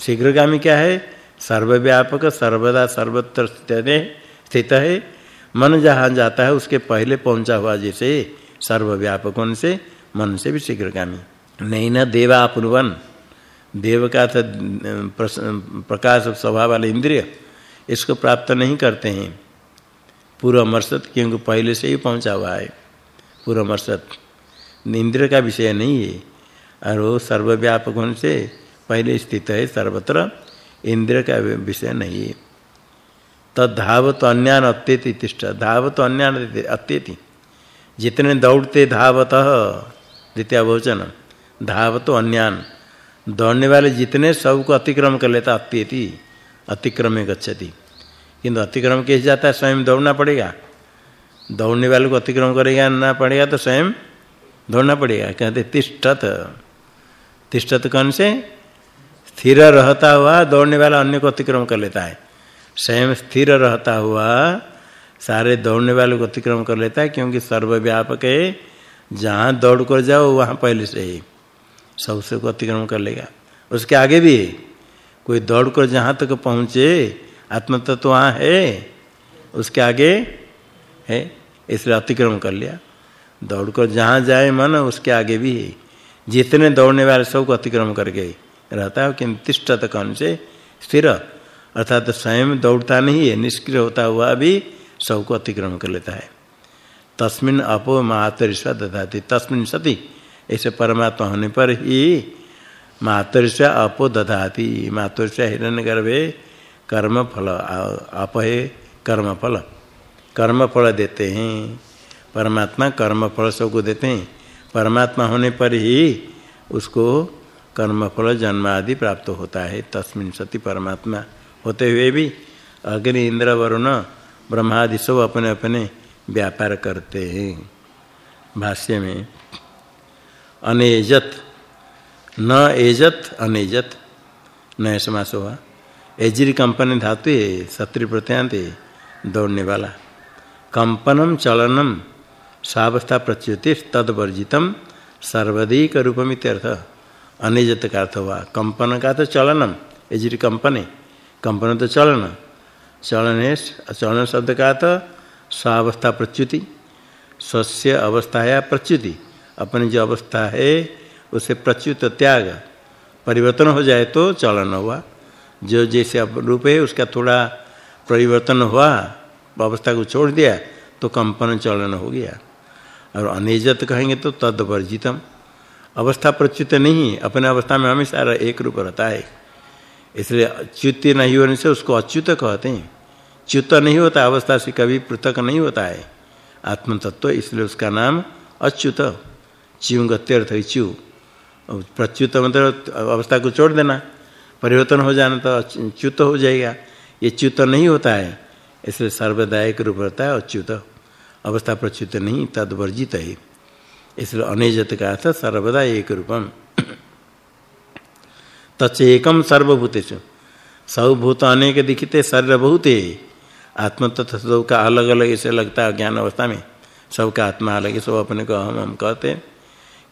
शीघ्रगामी क्या है? सर्वव्यापक, सर्वदा, सर्वत्र स्थित है। मन जहाँ जाता है, उसके पहले पहुँचा हुआ जैसे सर्वव्यापक से मन से भी शीघ्रगामी। नहीं न देवा अपूर्वन देव का तो प्रकाश स्वभाव वाले इंद्रिय इसको प्राप्त नहीं करते हैं। पूर्व मर्सत क्योंकि पहले से ही पहुँचा हुआ है। पूर्व मर्सत इंद्र का विषय नहीं है। और वो सर्वव्यापक होने से पहले स्थित है सर्वत्र इंद्र का विषय नहीं है। तद्धावत अन्यान अत्यति तिष्ठ। धावत अन्यान अत्यति। जितने दौड़ते धावत, द्वितीय भोजन धावत अन्यान। दौड़ने वाले जितने सबको अतिक्रम कर लेता, अत्यति अतिक्रमे गच्छति। किंतु अतिक्रम कैसे जाता है? स्वयं दौड़ना पड़ेगा। दौड़ने वाले को अतिक्रम करेगा, ना पड़ेगा तो स्वयं दौड़ना पड़ेगा। कहते तिष्ठत। तिष्ठत कौन से? स्थिर रहता हुआ दौड़ने वाला अन्य को अतिक्रम कर लेता है। स्वयं स्थिर रहता हुआ सारे दौड़ने वाले को अतिक्रम कर लेता है, क्योंकि सर्वव्यापक है। जहाँ दौड़ कर जाओ, वहाँ पहले से ही। सबसे को अतिक्रमण कर लेगा। उसके आगे भी कोई दौड़ कर जहाँ तक पहुँचे आत्म तत्व वहाँ है, उसके आगे है, इसलिए अतिक्रमण कर लिया। दौड़ कर जहाँ जाए मन, उसके आगे भी है जितने दौड़ने वाले सबको अतिक्रमण कर गए रहता है कि तिष्ठत कौन से स्थिर। अर्थात तो स्वयं दौड़ता नहीं है, निष्क्रिय होता हुआ भी सबको अतिक्रमण कर लेता है। तस्मिन अपो मातरिश्व दधाति, तस्मिन सती ऐसे परमात्मा होने पर ही मातृश्व अपो दधाती दधाति मातृश्व हिरण्यगर्भे कर्म फल अप है कर्म फल कर्म फल देते हैं। परमात्मा कर्म फल सबको देते हैं। परमात्मा होने पर ही उसको कर्म फल जन्म आदि प्राप्त होता है। तस्मिन सति परमात्मा होते हुए भी अग्नि, इंद्र, वरुण, ब्रह्मादि सब अपने अपने व्यापार करते हैं। भाष्य में अनेजत। न एजत, अनेजत। नया समास हुआ। एजरी कंपनी धातु सत्री प्रत्यांत दौड़ने वाला। कंपनम, चलनम, सावस्था प्रच्युति, तदवर्जितम सर्वधिक रूपमित्यर्थ अनिजत का अर्थ हुआ। कंपन का तो चलनम एजरी कंपने। कंपन तो चलन। चलन है, चलन शब्द का तो स्वावस्था प्रच्युति स्वस्य अवस्थाया प्रच्युति। अपनी जो अवस्था है, उसे प्रच्युत त्याग, परिवर्तन हो जाए तो चलन हुआ। जो जैसे अब रूप है, उसका थोड़ा परिवर्तन हुआ, अवस्था को छोड़ दिया तो कंपन चलन हो गया। और अनिजत कहेंगे तो तदवर्जितम। अवस्था प्रच्युत नहीं, अपने अवस्था में हमेशा एक रूप रहता है। इसलिए च्युत नहीं होने से उसको अच्युत कहते हैं। च्युत नहीं होता, अवस्था से कभी पृथक नहीं होता है। आत्म तत्व इसलिए उसका नाम अच्युत। अर्थ है च्यू। प्रच्युत मतलब अवस्था को छोड़ देना परिवर्तन हो जाना तो च्युत हो जाएगा। ये च्युत नहीं होता है। इसलिए सर्वदायक रूप रहता है अच्युत। अवस्था प्रच्युत नहीं तद वर्जित है। इसलिए अनिजत का अर्थ सर्वदा एक रूपम। तचेकम सर्वभूतेषु। सब भूत अनेक दिखते सर्व बहुत है आत्म तत्व सब का अलग अलग ऐसे लगता है ज्ञान अवस्था में। सबका आत्मा अलग है, सब अपने को हम हम कहते हैं।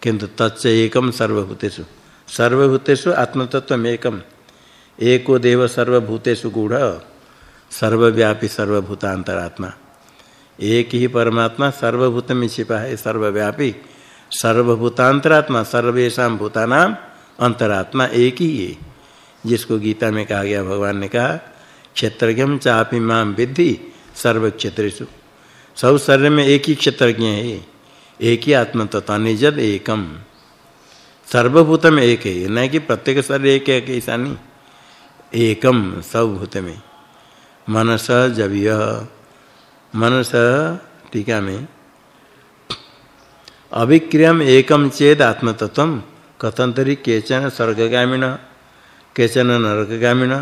किंतु तच्च एकम सर्वभूतेषु। सर्वभूतेषु आत्मतत्व एकम। एको देव सर्वभूतेषु गूढ़, सर्वव्यापी सर्वभूतांतरात्मा एक ही परमात्मा सर्वभूत में छिपा है सर्वव्यापी सर्वभूतांतरात्मा सर्वेशा भूतानाम अंतरात्मा एक ही। है जिसको गीता में कहा गया, भगवान ने कहा क्षेत्रज्ञम चापि माम विद्धि सर्व क्षेत्रेषु सब शरीर में एक ही क्षेत्रज्ञ है एक ही आत्म तत्व निजद एकम। सर्वभूत में एक है। न कि प्रत्येक शरीर एक है ऐसा नहीं एकम सब भूत में मनस जविय मनस टीका में। अभिक्रियम एकम चेद आत्मतत्व कथंतरी केचन स्वर्गगामिन, केचन नरकगामिन।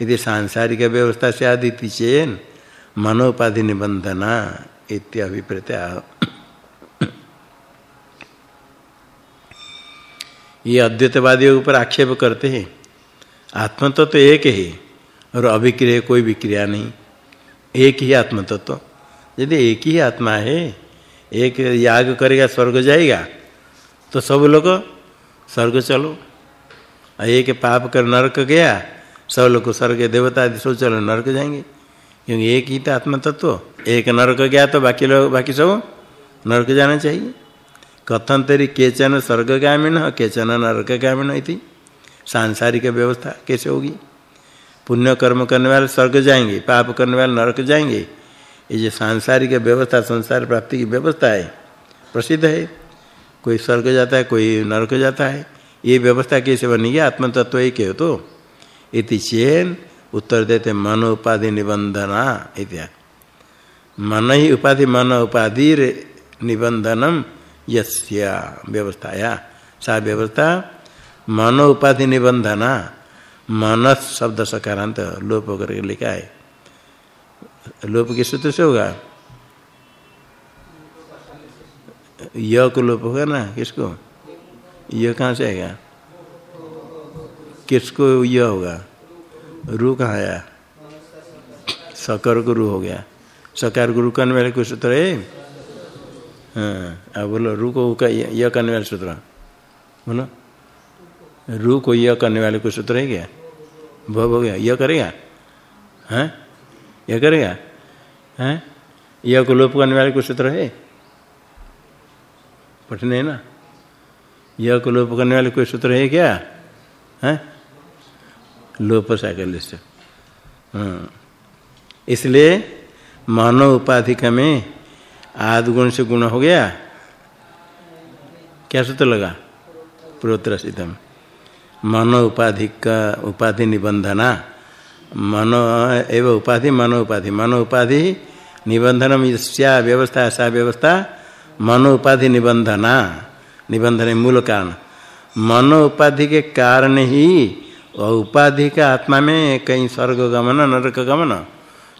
यदि सांसारिक व्यवस्था से आदि चेन मनोपाधि निबंधना इत्याभिप्रेत्या ये अद्वैतवादियों के ऊपर आक्षेप करते हैं। आत्म तत्व तो एक ही, और अभिक्रिय कोई विक्रिया नहीं। एक ही आत्म तत्व यदि एक ही आत्मा है, एक याग करेगा, स्वर्ग जाएगा तो सब लोग स्वर्ग चलो। एक पाप कर नरक गया, सब लोग स्वर्ग देवता आदि सब चलो, नरक जाएँगे। क्योंकि एक ही तो आत्म तत्व एक नरक गया तो बाकी लोग, बाकी सब नरक जाना चाहिए। कथन तेरी केचन स्वर्गगामिन केचन नरकगामिन इति। सांसारिक व्यवस्था कैसे होगी? पुण्य कर्म करने वाले स्वर्ग जाएँगे, पाप करने वाले नरक जाएँगे। ये जो सांसारिक व्यवस्था, संसार प्राप्ति की व्यवस्था है, प्रसिद्ध है। कोई स्वर्ग जाता है, कोई नरक जाता है। ये व्यवस्था कैसे बनेगी? आत्म तत्व एक है तो। इति चेन उत्तर देते मन उपाधि निबंधना इत्या मन ही उपाधि मन उपाधि निबंधनम। यस्या व्यवस्थाया। सा व्यवस्था मन उपाधि निबंधना मन शब्द सकारांत लोप करके लिखा है। लोप के सूत्र से होगा? य को लोप होगा ना? किसको? य कहाँ से आएगा? किसको य होगा? रू कहाँ आया? सकर गुरु हो गया। सकार गुरु करने वाले कोई सूत्र हाँ? अब बोलो रू को यह करने वाले सूत्र। बोलो। रू को यह करने वाले कोई सूत्र है क्या? भव हो गया यह करेगा? हैं? यह करेगा? हैं? यह को लोप करने वाले कोई सूत्र है? पठने है ना? यह को लोप करने वाले कोई सूत्र है क्या? हैं? लोप साकल्य से हाँ। इसलिए मानव उपाधिक में आदि गुण से गुण हो गया? क्या सूत्र लगा? पूर्वोत्तर सिद्धम। मानव उपाधि का उपाधि निबंधना। मनो एवं उपाधि मनो उपाधि। मनो उपाधि निबंधनम स्या व्यवस्था ऐसा व्यवस्था। मनो उपाधि निबंधना। निबंधन मूल कारण। मनो उपाधि के कारण ही उपाधि का आत्मा में कहीं स्वर्ग गमन, नरक गमन।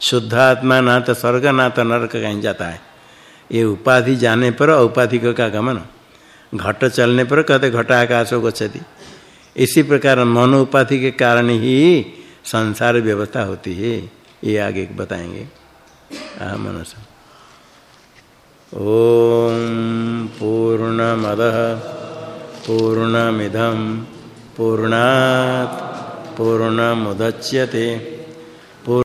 शुद्ध आत्मा ना तो स्वर्ग, ना तो नरक कहीं जाता है। ये उपाधि जाने पर औपाधिक का गमन? घट चलने पर कहते घट आकाश गच्छति। इसी प्रकार मन उपाधि के कारण ही संसार व्यवस्था होती है। ये आगे बताएँगे। आ मनस। ओम पूर्णमदः पूर्णमिदं पूर्णात् पूर्णमुदच्यते।